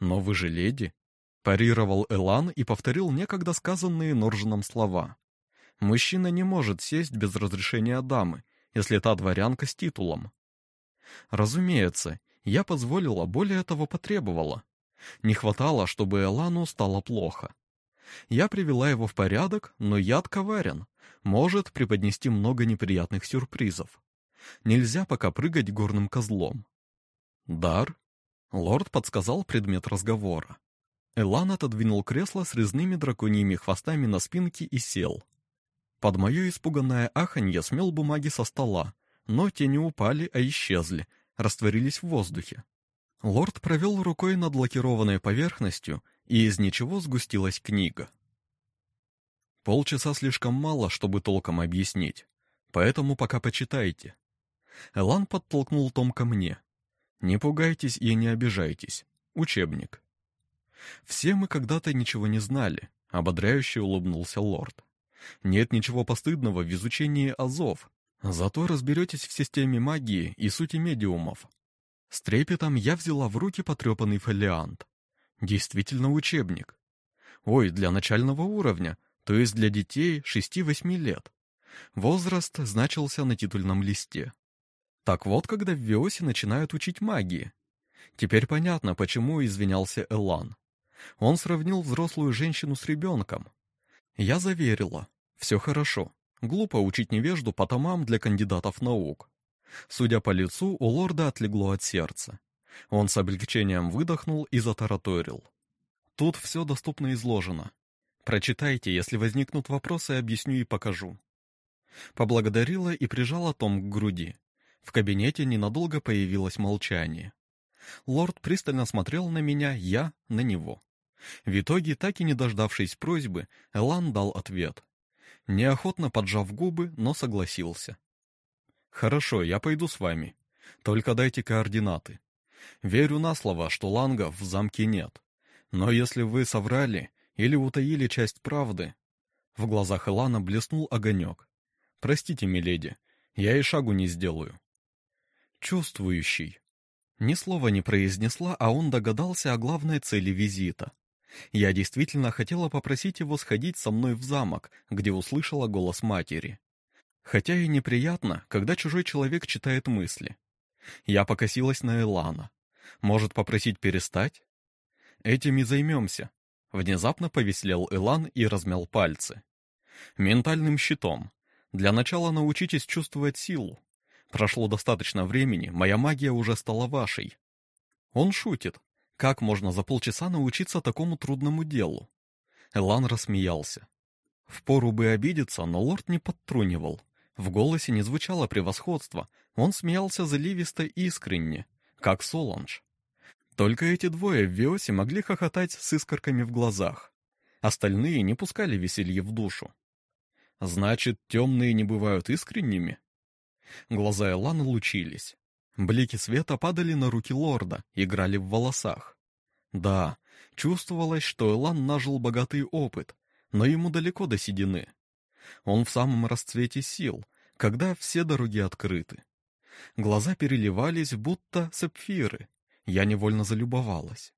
A: «Но вы же леди», — парировал Элан и повторил некогда сказанные Норжином слова. «Мужчина не может сесть без разрешения дамы, если та дворянка с титулом». Разумеется, Я позволила, более того потребовала. Не хватало, чтобы Элану стало плохо. Я привела его в порядок, но яд коварен, может преподнести много неприятных сюрпризов. Нельзя пока прыгать горным козлом. Дар? Лорд подсказал предмет разговора. Элан отодвинул кресло с резными драконьими хвостами на спинке и сел. Под мое испуганное аханье смел бумаги со стола, но те не упали, а исчезли, растворились в воздухе. Лорд провел рукой над лакированной поверхностью, и из ничего сгустилась книга. Полчаса слишком мало, чтобы толком объяснить, поэтому пока почитайте. Элан подтолкнул том ко мне. Не пугайтесь и не обижайтесь. Учебник. Все мы когда-то ничего не знали, ободряюще улыбнулся лорд. Нет ничего постыдного в изучении азов, зато разберетесь в системе магии и сути медиумов. С трепетом я взяла в руки потрепанный фолиант. Действительно учебник. Ой, для начального уровня, то есть для детей 6-8 лет. Возраст значился на титульном листе. Так вот, когда в Виосе начинают учить магии. Теперь понятно, почему извинялся Элан. Он сравнил взрослую женщину с ребенком. Я заверила. Все хорошо. Глупо учить невежду по томам для кандидатов наук. Судя по лицу, у лорда отлегло от сердца. Он с облегчением выдохнул и затараторил. Тут все доступно изложено. Прочитайте, если возникнут вопросы, объясню и покажу. Поблагодарила и прижала том к груди. В кабинете ненадолго появилось молчание. Лорд пристально смотрел на меня, я — на него. В итоге, так и не дождавшись просьбы, Элан дал ответ. Неохотно поджав губы, но согласился. «Хорошо, я пойду с вами. Только дайте координаты. Верю на слово, что лангов в замке нет. Но если вы соврали или утаили часть правды...» В глазах Элана блеснул огонек. «Простите, миледи, я и шагу не сделаю». «Чувствующий». Ни слова не произнесла, а он догадался о главной цели визита. Я действительно хотела попросить его сходить со мной в замок, где услышала голос матери. Хотя и неприятно, когда чужой человек читает мысли. Я покосилась на Элана. Может, попросить перестать? Этим и займемся. Внезапно повеселел Элан и размял пальцы. Ментальным щитом. Для начала научитесь чувствовать силу. Прошло достаточно времени, моя магия уже стала вашей. Он шутит. Как можно за полчаса научиться такому трудному делу? Элан рассмеялся. Впору бы обидеться, но лорд не подтрунивал. В голосе не звучало превосходство, он смеялся заливисто и искренне, как Соланж. Только эти двое в Виосе могли хохотать с искорками в глазах. Остальные не пускали веселье в душу. Значит, темные не бывают искренними? Глаза Элана лучились. Блики света падали на руки лорда, играли в волосах. Да, чувствовалось, что Элан нажил богатый опыт, но ему далеко до седины. Он в самом расцвете сил, когда все дороги открыты. Глаза переливались, будто сапфиры. Я невольно залюбовалась.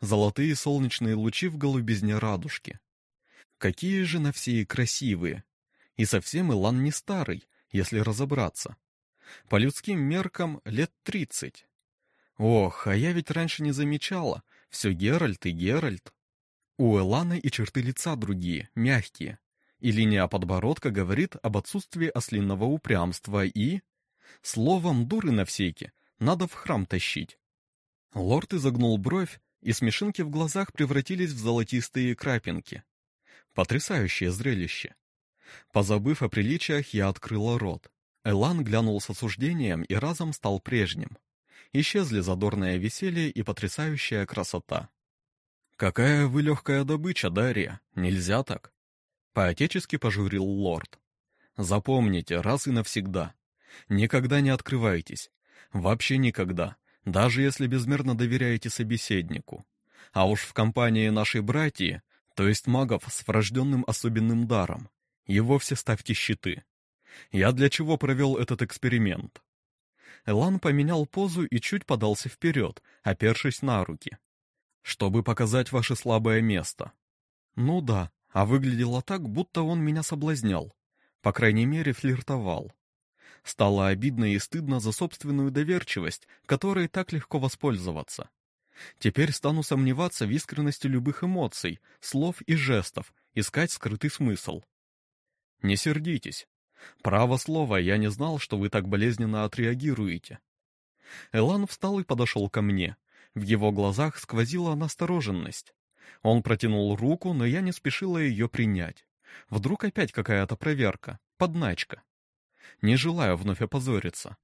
A: Золотые солнечные лучи в голубизне радужки. Какие же на все и красивые. И совсем Илан не старый, если разобраться. По людским меркам лет тридцать. Ох, а я ведь раньше не замечала. Все Геральт и Геральт. У Элана и черты лица другие, мягкие и линия подбородка говорит об отсутствии ослинного упрямства и... Словом, дуры на всеки, надо в храм тащить. Лорд изогнул бровь, и смешинки в глазах превратились в золотистые крапинки. Потрясающее зрелище. Позабыв о приличиях, я открыла рот. Элан глянул с осуждением и разом стал прежним. Исчезли задорное веселье и потрясающая красота. «Какая вы легкая добыча, Дарья! Нельзя так!» Поотечески пожурил лорд. Запомните раз и навсегда. Никогда не открывайтесь. Вообще никогда. Даже если безмерно доверяете собеседнику. А уж в компании нашей братьи, то есть магов с врожденным особенным даром, и вовсе ставьте щиты. Я для чего провел этот эксперимент? Элан поменял позу и чуть подался вперед, опершись на руки. Чтобы показать ваше слабое место. Ну да, а выглядело так, будто он меня соблазнял. По крайней мере, флиртовал. Стало обидно и стыдно за собственную доверчивость, которой так легко воспользоваться. Теперь стану сомневаться в искренности любых эмоций, слов и жестов, искать скрытый смысл. Не сердитесь. Право слово, я не знал, что вы так болезненно отреагируете. Элан встал и подошел ко мне. В его глазах сквозила настороженность. Он протянул руку, но я не спешила ее принять. Вдруг опять какая-то проверка, подначка. Не желаю вновь опозориться.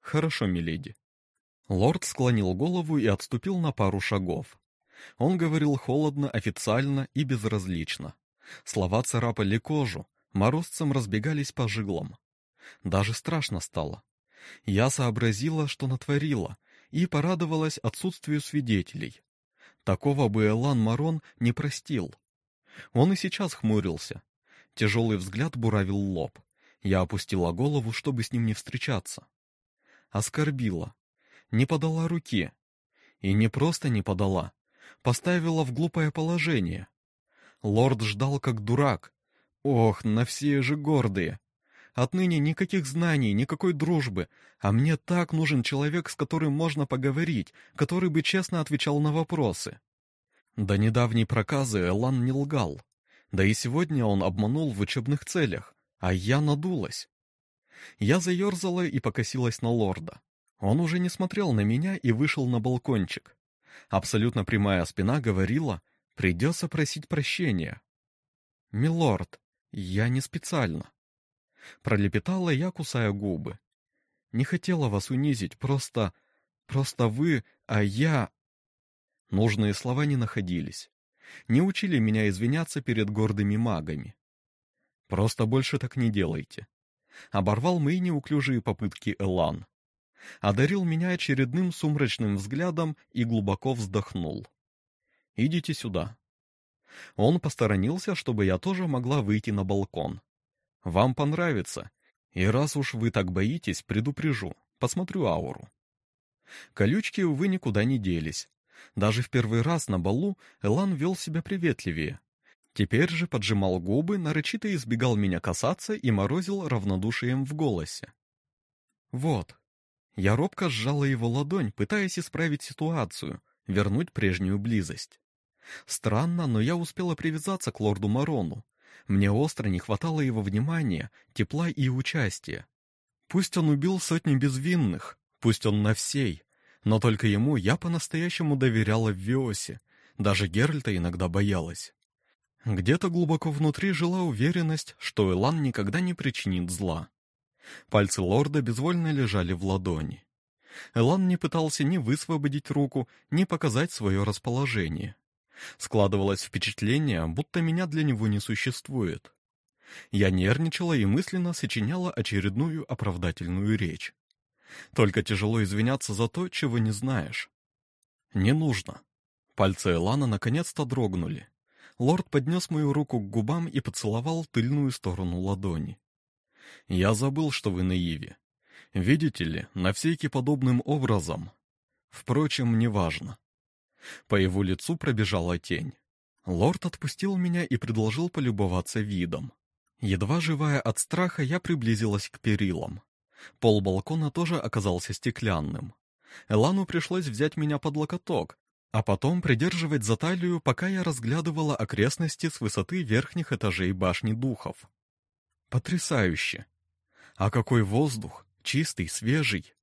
A: Хорошо, миледи. Лорд склонил голову и отступил на пару шагов. Он говорил холодно, официально и безразлично. Слова царапали кожу, морозцем разбегались по жилам. Даже страшно стало. Я сообразила, что натворила, и порадовалась отсутствию свидетелей. Такого бы Элан Марон не простил. Он и сейчас хмурился. Тяжелый взгляд буравил лоб. Я опустила голову, чтобы с ним не встречаться. Оскорбила. Не подала руки. И не просто не подала. Поставила в глупое положение. Лорд ждал как дурак. Ох, на все же гордые. Отныне никаких знаний, никакой дружбы, а мне так нужен человек, с которым можно поговорить, который бы честно отвечал на вопросы. До недавней проказы Элан не лгал. Да и сегодня он обманул в учебных целях, а я надулась. Я заерзала и покосилась на лорда. Он уже не смотрел на меня и вышел на балкончик. Абсолютно прямая спина говорила, придется просить прощения. «Милорд, я не специально». Пролепетала я, кусая губы. Не хотела вас унизить, просто... Просто вы, а я... Нужные слова не находились. Не учили меня извиняться перед гордыми магами. Просто больше так не делайте. Оборвал мои неуклюжие попытки Элан. Одарил меня очередным сумрачным взглядом и глубоко вздохнул. «Идите сюда». Он посторонился, чтобы я тоже могла выйти на балкон. Вам понравится. И раз уж вы так боитесь, предупрежу. Посмотрю ауру. Колючки, увы, никуда не делись. Даже в первый раз на балу Элан вел себя приветливее. Теперь же поджимал губы, нарочито избегал меня касаться и морозил равнодушием в голосе. «Вот». Я робко сжала его ладонь, пытаясь исправить ситуацию, вернуть прежнюю близость. Странно, но я успела привязаться к лорду Марону, мне остро не хватало его внимания, тепла и участия. Пусть он убил сотни безвинных, пусть он на всей, но только ему я по-настоящему доверяла в Виосе, даже Геральта иногда боялась. Где-то глубоко внутри жила уверенность, что Элан никогда не причинит зла. Пальцы лорда безвольно лежали в ладони. Элан не пытался ни высвободить руку, ни показать свое расположение. Складывалось впечатление, будто меня для него не существует. Я нервничала и мысленно сочиняла очередную оправдательную речь. Только тяжело извиняться за то, чего не знаешь. Не нужно. Пальцы Элана наконец-то дрогнули. Лорд поднес мою руку к губам и поцеловал тыльную сторону ладони. Я забыл, что вы наиве. Видите ли, на всякий подобным образом. Впрочем, неважно. По его лицу пробежала тень. Лорд отпустил меня и предложил полюбоваться видом. Едва живая от страха, я приблизилась к перилам. Пол балкона тоже оказался стеклянным. Элану пришлось взять меня под локоток, а потом придерживать за талию, пока я разглядывала окрестности с высоты верхних этажей башни духов. Потрясающе! А какой воздух! Чистый, свежий!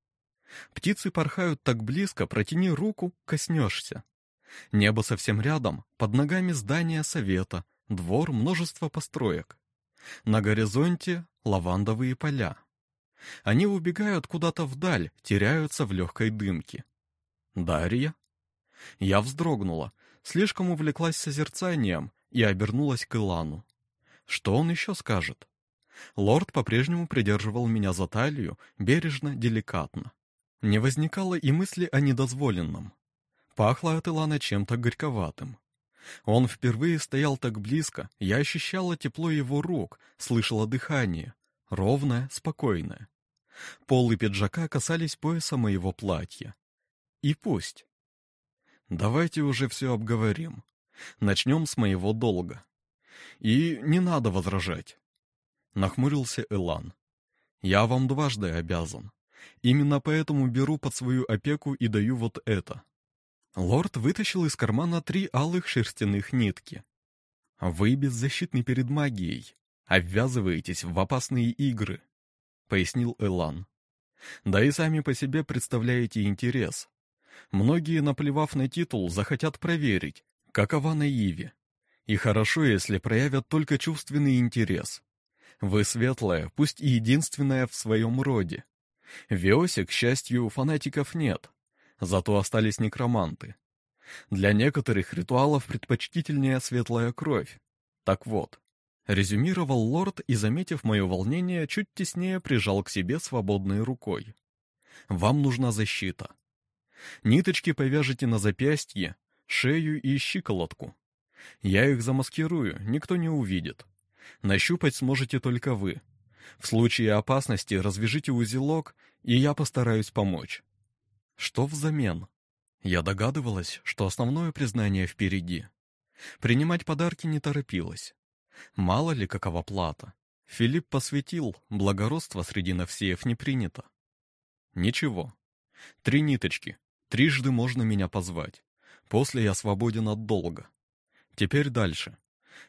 A: Птицы порхают так близко, протяни руку, коснешься. Небо совсем рядом, под ногами здания совета, двор, множество построек. На горизонте лавандовые поля. Они убегают куда-то вдаль, теряются в легкой дымке. Дарья? Я вздрогнула, слишком увлеклась созерцанием и обернулась к Илану. Что он еще скажет? Лорд по-прежнему придерживал меня за талию, бережно, деликатно. Не возникало и мысли о недозволенном. Пахло от Илана чем-то горьковатым. Он впервые стоял так близко, я ощущала тепло его рук, слышала дыхание, ровное, спокойное. Полы пиджака касались пояса моего платья. И пусть. Давайте уже все обговорим. Начнем с моего долга. И не надо возражать. Нахмурился Элан. Я вам дважды обязан. Именно поэтому беру под свою опеку и даю вот это». Лорд вытащил из кармана три алых шерстяных нитки. «Вы беззащитны перед магией, обвязываетесь в опасные игры», — пояснил Элан. «Да и сами по себе представляете интерес. Многие, наплевав на титул, захотят проверить, какова наиве. И хорошо, если проявят только чувственный интерес. Вы светлая, пусть и единственная в своем роде. В Виосе, к счастью, фанатиков нет, зато остались некроманты. Для некоторых ритуалов предпочтительнее светлая кровь. Так вот, резюмировал лорд и, заметив мое волнение, чуть теснее прижал к себе свободной рукой. Вам нужна защита. Ниточки повяжете на запястье, шею и щиколотку. Я их замаскирую, никто не увидит. Нащупать сможете только вы. В случае опасности развяжите узелок, и я постараюсь помочь. Что взамен? Я догадывалась, что основное признание впереди. Принимать подарки не торопилась. Мало ли какова плата. Филипп посвятил, благородство среди навсеев не принято. Ничего. Три ниточки. Трижды можно меня позвать. После я свободен от долга. Теперь дальше.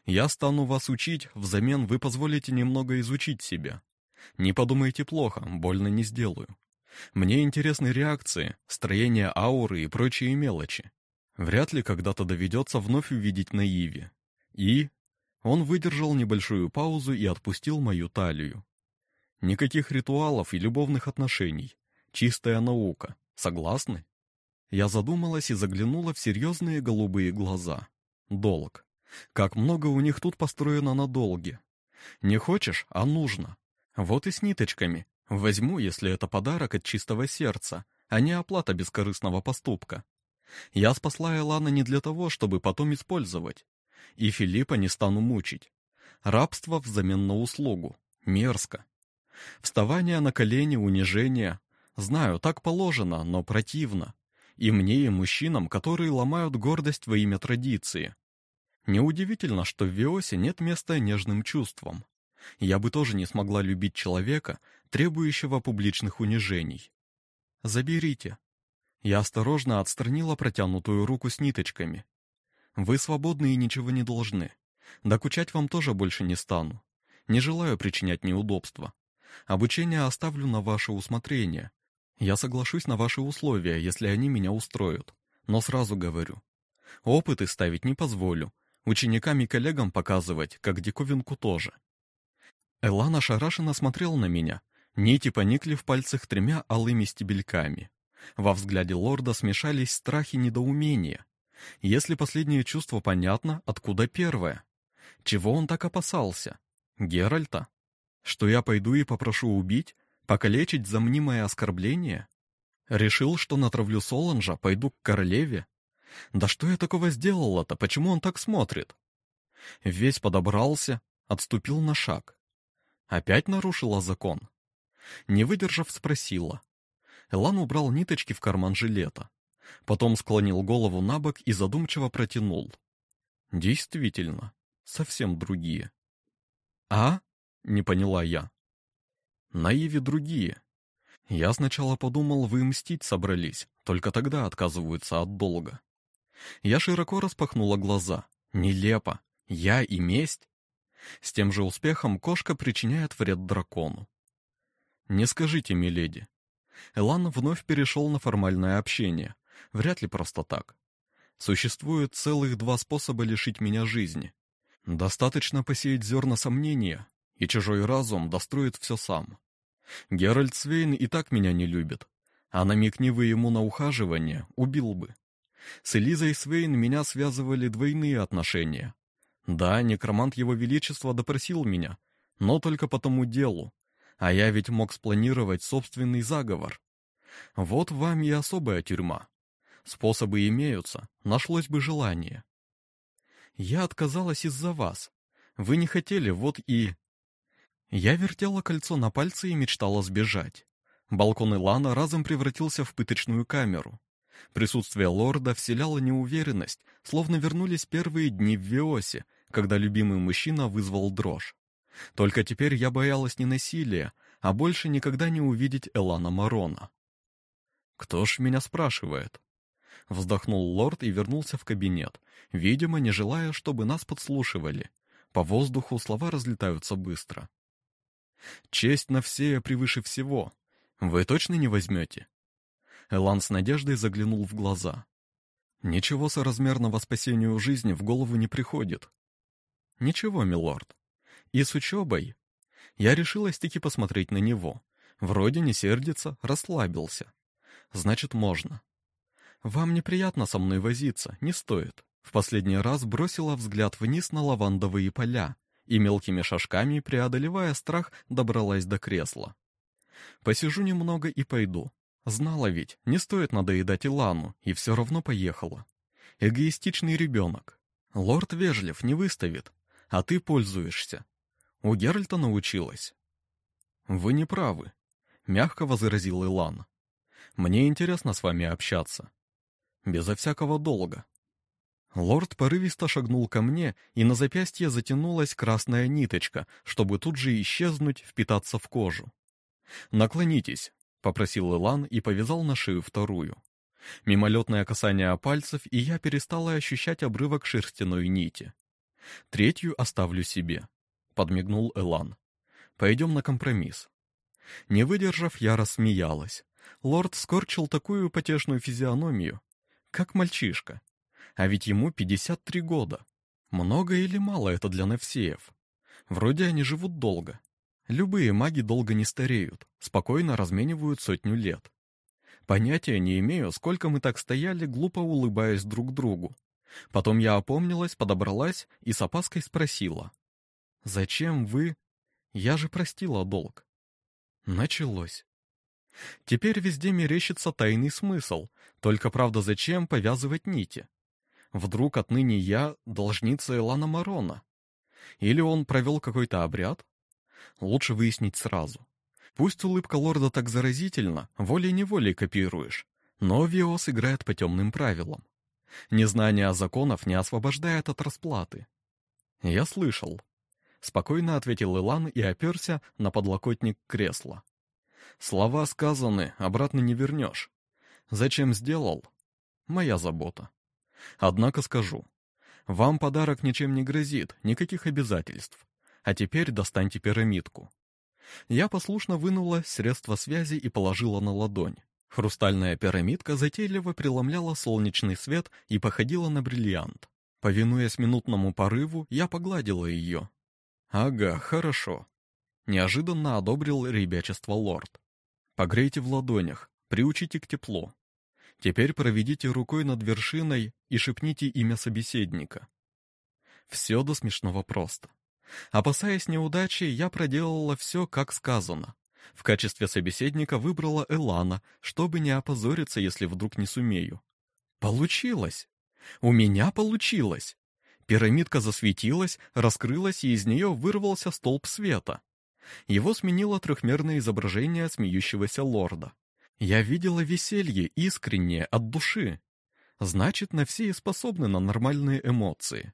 A: Я стану вас учить, взамен вы позволите немного изучить себя. Не подумайте плохо, больно не сделаю. Мне интересны реакции, строение ауры и прочие мелочи. Вряд ли когда-то доведется вновь увидеть Наиви. И... Он выдержал небольшую паузу и отпустил мою талию. Никаких ритуалов и любовных отношений. Чистая наука. Согласны? Я задумалась и заглянула в серьезные голубые глаза. Долг. Как много у них тут построено на долге. Не хочешь, а нужно. Вот и с ниточками. Возьму, если это подарок от чистого сердца, а не оплата бескорыстного поступка. Я спасла Элана не для того, чтобы потом использовать. И Филиппа не стану мучить. Рабство взамен на услугу. Мерзко. Вставание на колени, унижение. Знаю, так положено, но противно. И мне, и мужчинам, которые ломают гордость во имя традиции. Неудивительно, что в Виосе нет места нежным чувствам. Я бы тоже не смогла любить человека, требующего публичных унижений. «Заберите». Я осторожно отстранила протянутую руку с ниточками. «Вы свободны и ничего не должны. Докучать вам тоже больше не стану. Не желаю причинять неудобства. Обучение оставлю на ваше усмотрение. Я соглашусь на ваши условия, если они меня устроят. Но сразу говорю. Опыты ставить не позволю, Ученикам и коллегам показывать, как диковинку тоже. Элана шарашенно смотрел на меня. Нити поникли в пальцах тремя алыми стебельками. Во взгляде лорда смешались страх и недоумение. Если последнее чувство понятно, откуда первое? Чего он так опасался? Геральта? Что я пойду и попрошу убить? Покалечить за мнимое оскорбление? Решил, что натравлю Соланжа, пойду к королеве? Да что я такого сделала-то? Почему он так смотрит? Весь подобрался, отступил на шаг. Опять нарушила закон. Не выдержав, спросила. Элан убрал ниточки в карман жилета. Потом склонил голову на бок и задумчиво протянул. Действительно, совсем другие. А? Не поняла я. Наиви другие. Я сначала подумал, вы мстить собрались, только тогда отказываются от долга. Я широко распахнула глаза. Нелепо. Я и месть? С тем же успехом кошка причиняет вред дракону. Не скажите, миледи. Элан вновь перешел на формальное общение. Вряд ли просто так. Существует целых два способа лишить меня жизни. Достаточно посеять зерна сомнения, и чужой разум достроит все сам. Геральт Свейн и так меня не любит, а намекни вы ему на ухаживание, убил бы. С Элизой Свейн меня связывали двойные отношения. Да, некромант Его Величества допросил меня, но только по тому делу, а я ведь мог спланировать собственный заговор. Вот вам и особая тюрьма. Способы имеются, нашлось бы желание. Я отказалась из-за вас. Вы не хотели, вот и... Я вертела кольцо на пальце и мечтала сбежать. Балкон Илана разом превратился в пыточную камеру. Присутствие лорда вселяло неуверенность, словно вернулись первые дни в Виосе, когда любимый мужчина вызвал дрожь. Только теперь я боялась не насилия, а больше никогда не увидеть Элана Марона. «Кто ж меня спрашивает?» Вздохнул лорд и вернулся в кабинет, видимо, не желая, чтобы нас подслушивали. По воздуху слова разлетаются быстро. «Честь на все превыше всего. Вы точно не возьмете?» Элан с надеждой заглянул в глаза. «Ничего соразмерного спасению жизни в голову не приходит». «Ничего, милорд. И с учебой?» Я решилась-таки посмотреть на него. Вроде не сердится, расслабился. Значит, можно. Вам неприятно со мной возиться, не стоит. В последний раз бросила взгляд вниз на лавандовые поля и мелкими шажками, преодолевая страх, добралась до кресла. Посижу немного и пойду. Знала ведь, не стоит надоедать Илану, и все равно поехала. Эгоистичный ребенок. Лорд вежлив, не выставит, а ты пользуешься. У Геральта научилась. Вы не правы, мягко возразил Илан. Мне интересно с вами общаться безо всякого долга. Лорд порывисто шагнул ко мне, и на запястье затянулась красная ниточка, чтобы тут же исчезнуть, впитаться в кожу. «Наклонитесь», — попросил Илан и повязал на шею вторую. Мимолетное касание пальцев, и я перестала ощущать обрывок шерстяной нити. «Третью оставлю себе», — подмигнул Элан. «Пойдем на компромисс». Не выдержав, я рассмеялась. Лорд скорчил такую потешную физиономию, как мальчишка. А ведь ему 53 года. Много или мало это для Невсеев? Вроде они живут долго. Любые маги долго не стареют, спокойно разменивают сотню лет. Понятия не имею, сколько мы так стояли, глупо улыбаясь друг другу. Потом я опомнилась, подобралась и с опаской спросила. «Зачем вы...» «Я же простила долг». Началось. Теперь везде мерещится тайный смысл, только правда зачем повязывать нити? Вдруг отныне я должница Элана Марона? Или он провел какой-то обряд? Лучше выяснить сразу. Пусть улыбка лорда так заразительна, волей-неволей копируешь, но Виос играет по темным правилам. Незнание законов не освобождает от расплаты. Я слышал. Спокойно ответил Илан и оперся на подлокотник кресла. Слова сказаны, обратно не вернешь. Зачем сделал? Моя забота. Однако скажу. Вам подарок ничем не грозит, никаких обязательств. А теперь достаньте пирамидку. Я послушно вынула средство связи и положила на ладонь. Хрустальная пирамидка затейливо преломляла солнечный свет и походила на бриллиант. Повинуясь минутному порыву, я погладила ее. «Ага, хорошо», — неожиданно одобрил ребячество лорд. Погрейте в ладонях, приучите к теплу. Теперь проведите рукой над вершиной и шепните имя собеседника. Все до смешного просто. Опасаясь неудачи, я проделала все, как сказано. В качестве собеседника выбрала Элана, чтобы не опозориться, если вдруг не сумею. Получилось! У меня получилось! Пирамидка засветилась, раскрылась, и из нее вырвался столб света. Его сменило трехмерное изображение смеющегося лорда. Я видела веселье, искреннее, от души. Значит, на все и способны на нормальные эмоции.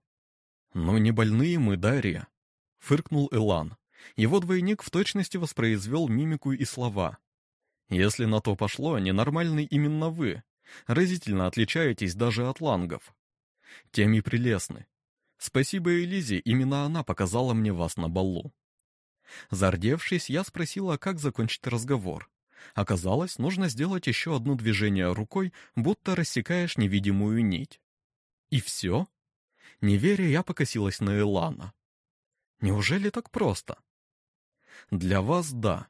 A: «Ну, не больные мы, Дарья», — фыркнул Элан. Его двойник в точности воспроизвел мимику и слова. «Если на то пошло, ненормальный именно вы. Разительно отличаетесь даже от лангов. Тем и прелестны. Спасибо Элизе, именно она показала мне вас на балу. Зардевшись, я спросила, как закончить разговор. Оказалось, нужно сделать еще одно движение рукой, будто рассекаешь невидимую нить. И все? Не веря, я покосилась на Элана. Неужели так просто? Для вас да,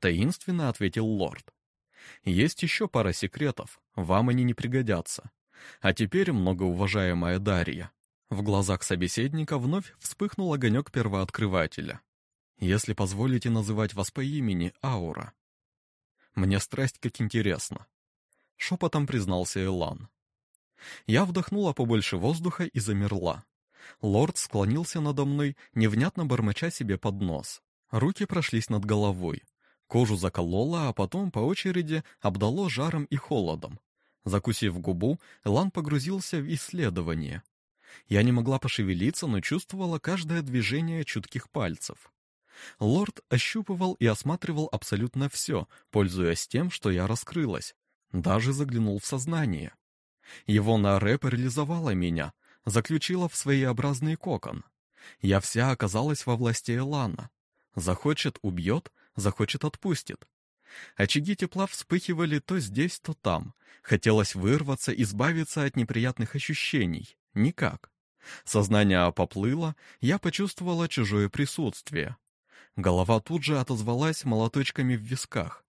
A: таинственно ответил лорд. Есть еще пара секретов, вам они не пригодятся. А теперь, многоуважаемая Дарья, в глазах собеседника вновь вспыхнул огонек первооткрывателя если позволите называть вас по имени Аура. Мне страсть как интересно. Шепотом признался Элан. Я вдохнула побольше воздуха и замерла. Лорд склонился надо мной, невнятно бормоча себе под нос. Руки прошлись над головой. Кожу закололо, а потом по очереди обдало жаром и холодом. Закусив губу, Элан погрузился в исследование. Я не могла пошевелиться, но чувствовала каждое движение чутких пальцев. Лорд ощупывал и осматривал абсолютно все, пользуясь тем, что я раскрылась. Даже заглянул в сознание. Его наре парализовала меня, заключила в своеобразный кокон. Я вся оказалась во власти Элана. Захочет — убьет, захочет — отпустит. Очаги тепла вспыхивали то здесь, то там. Хотелось вырваться, избавиться от неприятных ощущений. Никак. Сознание поплыло, я почувствовала чужое присутствие. Голова тут же отозвалась молоточками в висках.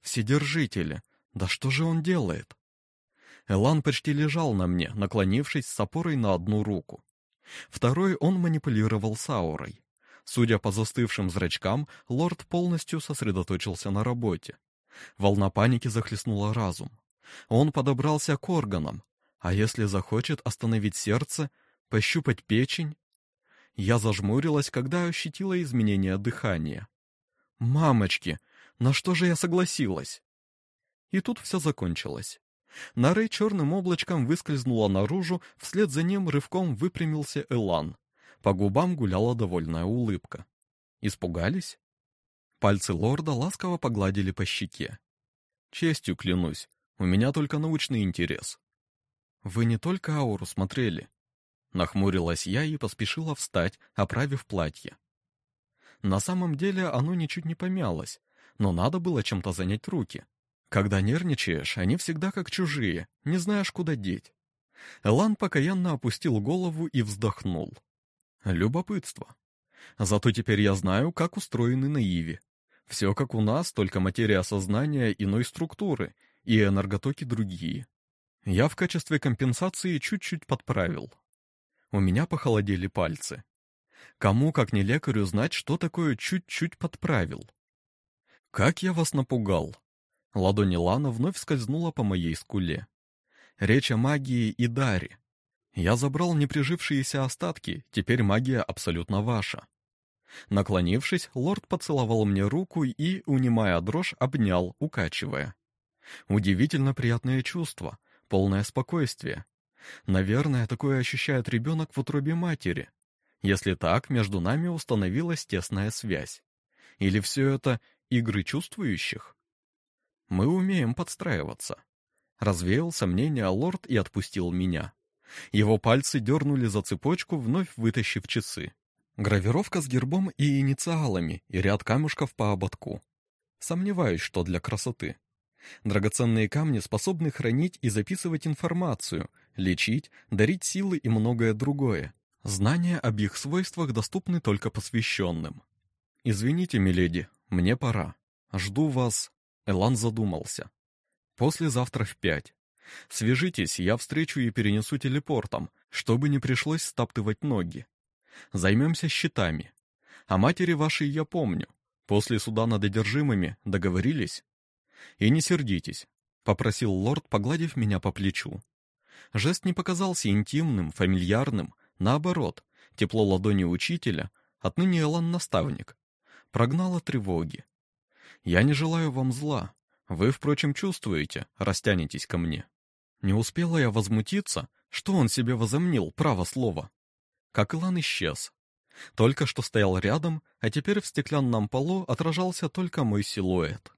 A: Вседержители, да что же он делает? Элан почти лежал на мне, наклонившись с опорой на одну руку. Второй он манипулировал саурой. Судя по застывшим зрачкам, лорд полностью сосредоточился на работе. Волна паники захлестнула разум. Он подобрался к органам, а если захочет остановить сердце, пощупать печень? Я зажмурилась, когда ощутила изменение дыхания. «Мамочки, на что же я согласилась?» И тут все закончилось. Нарей черным облачком выскользнула наружу, вслед за ним рывком выпрямился Элан. По губам гуляла довольная улыбка. Испугались? Пальцы лорда ласково погладили по щеке. Честью клянусь, у меня только научный интерес. Вы не только ауру смотрели. Нахмурилась я и поспешила встать, оправив платье. На самом деле оно ничуть не помялось, но надо было чем-то занять руки. Когда нервничаешь, они всегда как чужие, не знаешь, куда деть. Элан покаянно опустил голову и вздохнул. Любопытство. Зато теперь я знаю, как устроены наиви. Все как у нас, только материя сознания иной структуры, и энерготоки другие. Я в качестве компенсации чуть-чуть подправил. У меня похолодели пальцы. Кому, как не лекарю, знать, что такое чуть-чуть подправил? Как я вас напугал! Ладонь Лана вновь скользнула по моей скуле. Речь о магии и даре. Я забрал неприжившиеся остатки, теперь магия абсолютно ваша. Наклонившись, лорд поцеловал мне руку и, унимая дрожь, обнял, укачивая. Удивительно приятное чувство, полное спокойствие. Наверное, такое ощущает ребенок в утробе матери. Если так, между нами установилась тесная связь. Или все это игры чувствующих? Мы умеем подстраиваться. Развеял сомнения лорд и отпустил меня. Его пальцы дернули за цепочку, вновь вытащив часы. Гравировка с гербом и инициалами, и ряд камушков по ободку. Сомневаюсь, что для красоты. Драгоценные камни способны хранить и записывать информацию, лечить, дарить силы и многое другое. Знания об их свойствах доступны только посвященным. «Извините, миледи, мне пора. Жду вас...» Элан задумался. «Послезавтра в пять. Свяжитесь, я встречу и перенесу телепортом, чтобы не пришлось стаптывать ноги. Займемся счетами. О матери вашей я помню. После суда над одержимыми договорились? И не сердитесь, — попросил лорд, погладив меня по плечу. Жест не показался интимным, фамильярным, наоборот, тепло ладони учителя, отныне Элан наставник, прогнало тревоги. Я не желаю вам зла. Вы, впрочем, чувствуете, растянетесь ко мне. Не успела я возмутиться, что он себе возомнил, право слово. Как Илан исчез. Только что стоял рядом, а теперь в стеклянном полу отражался только мой силуэт.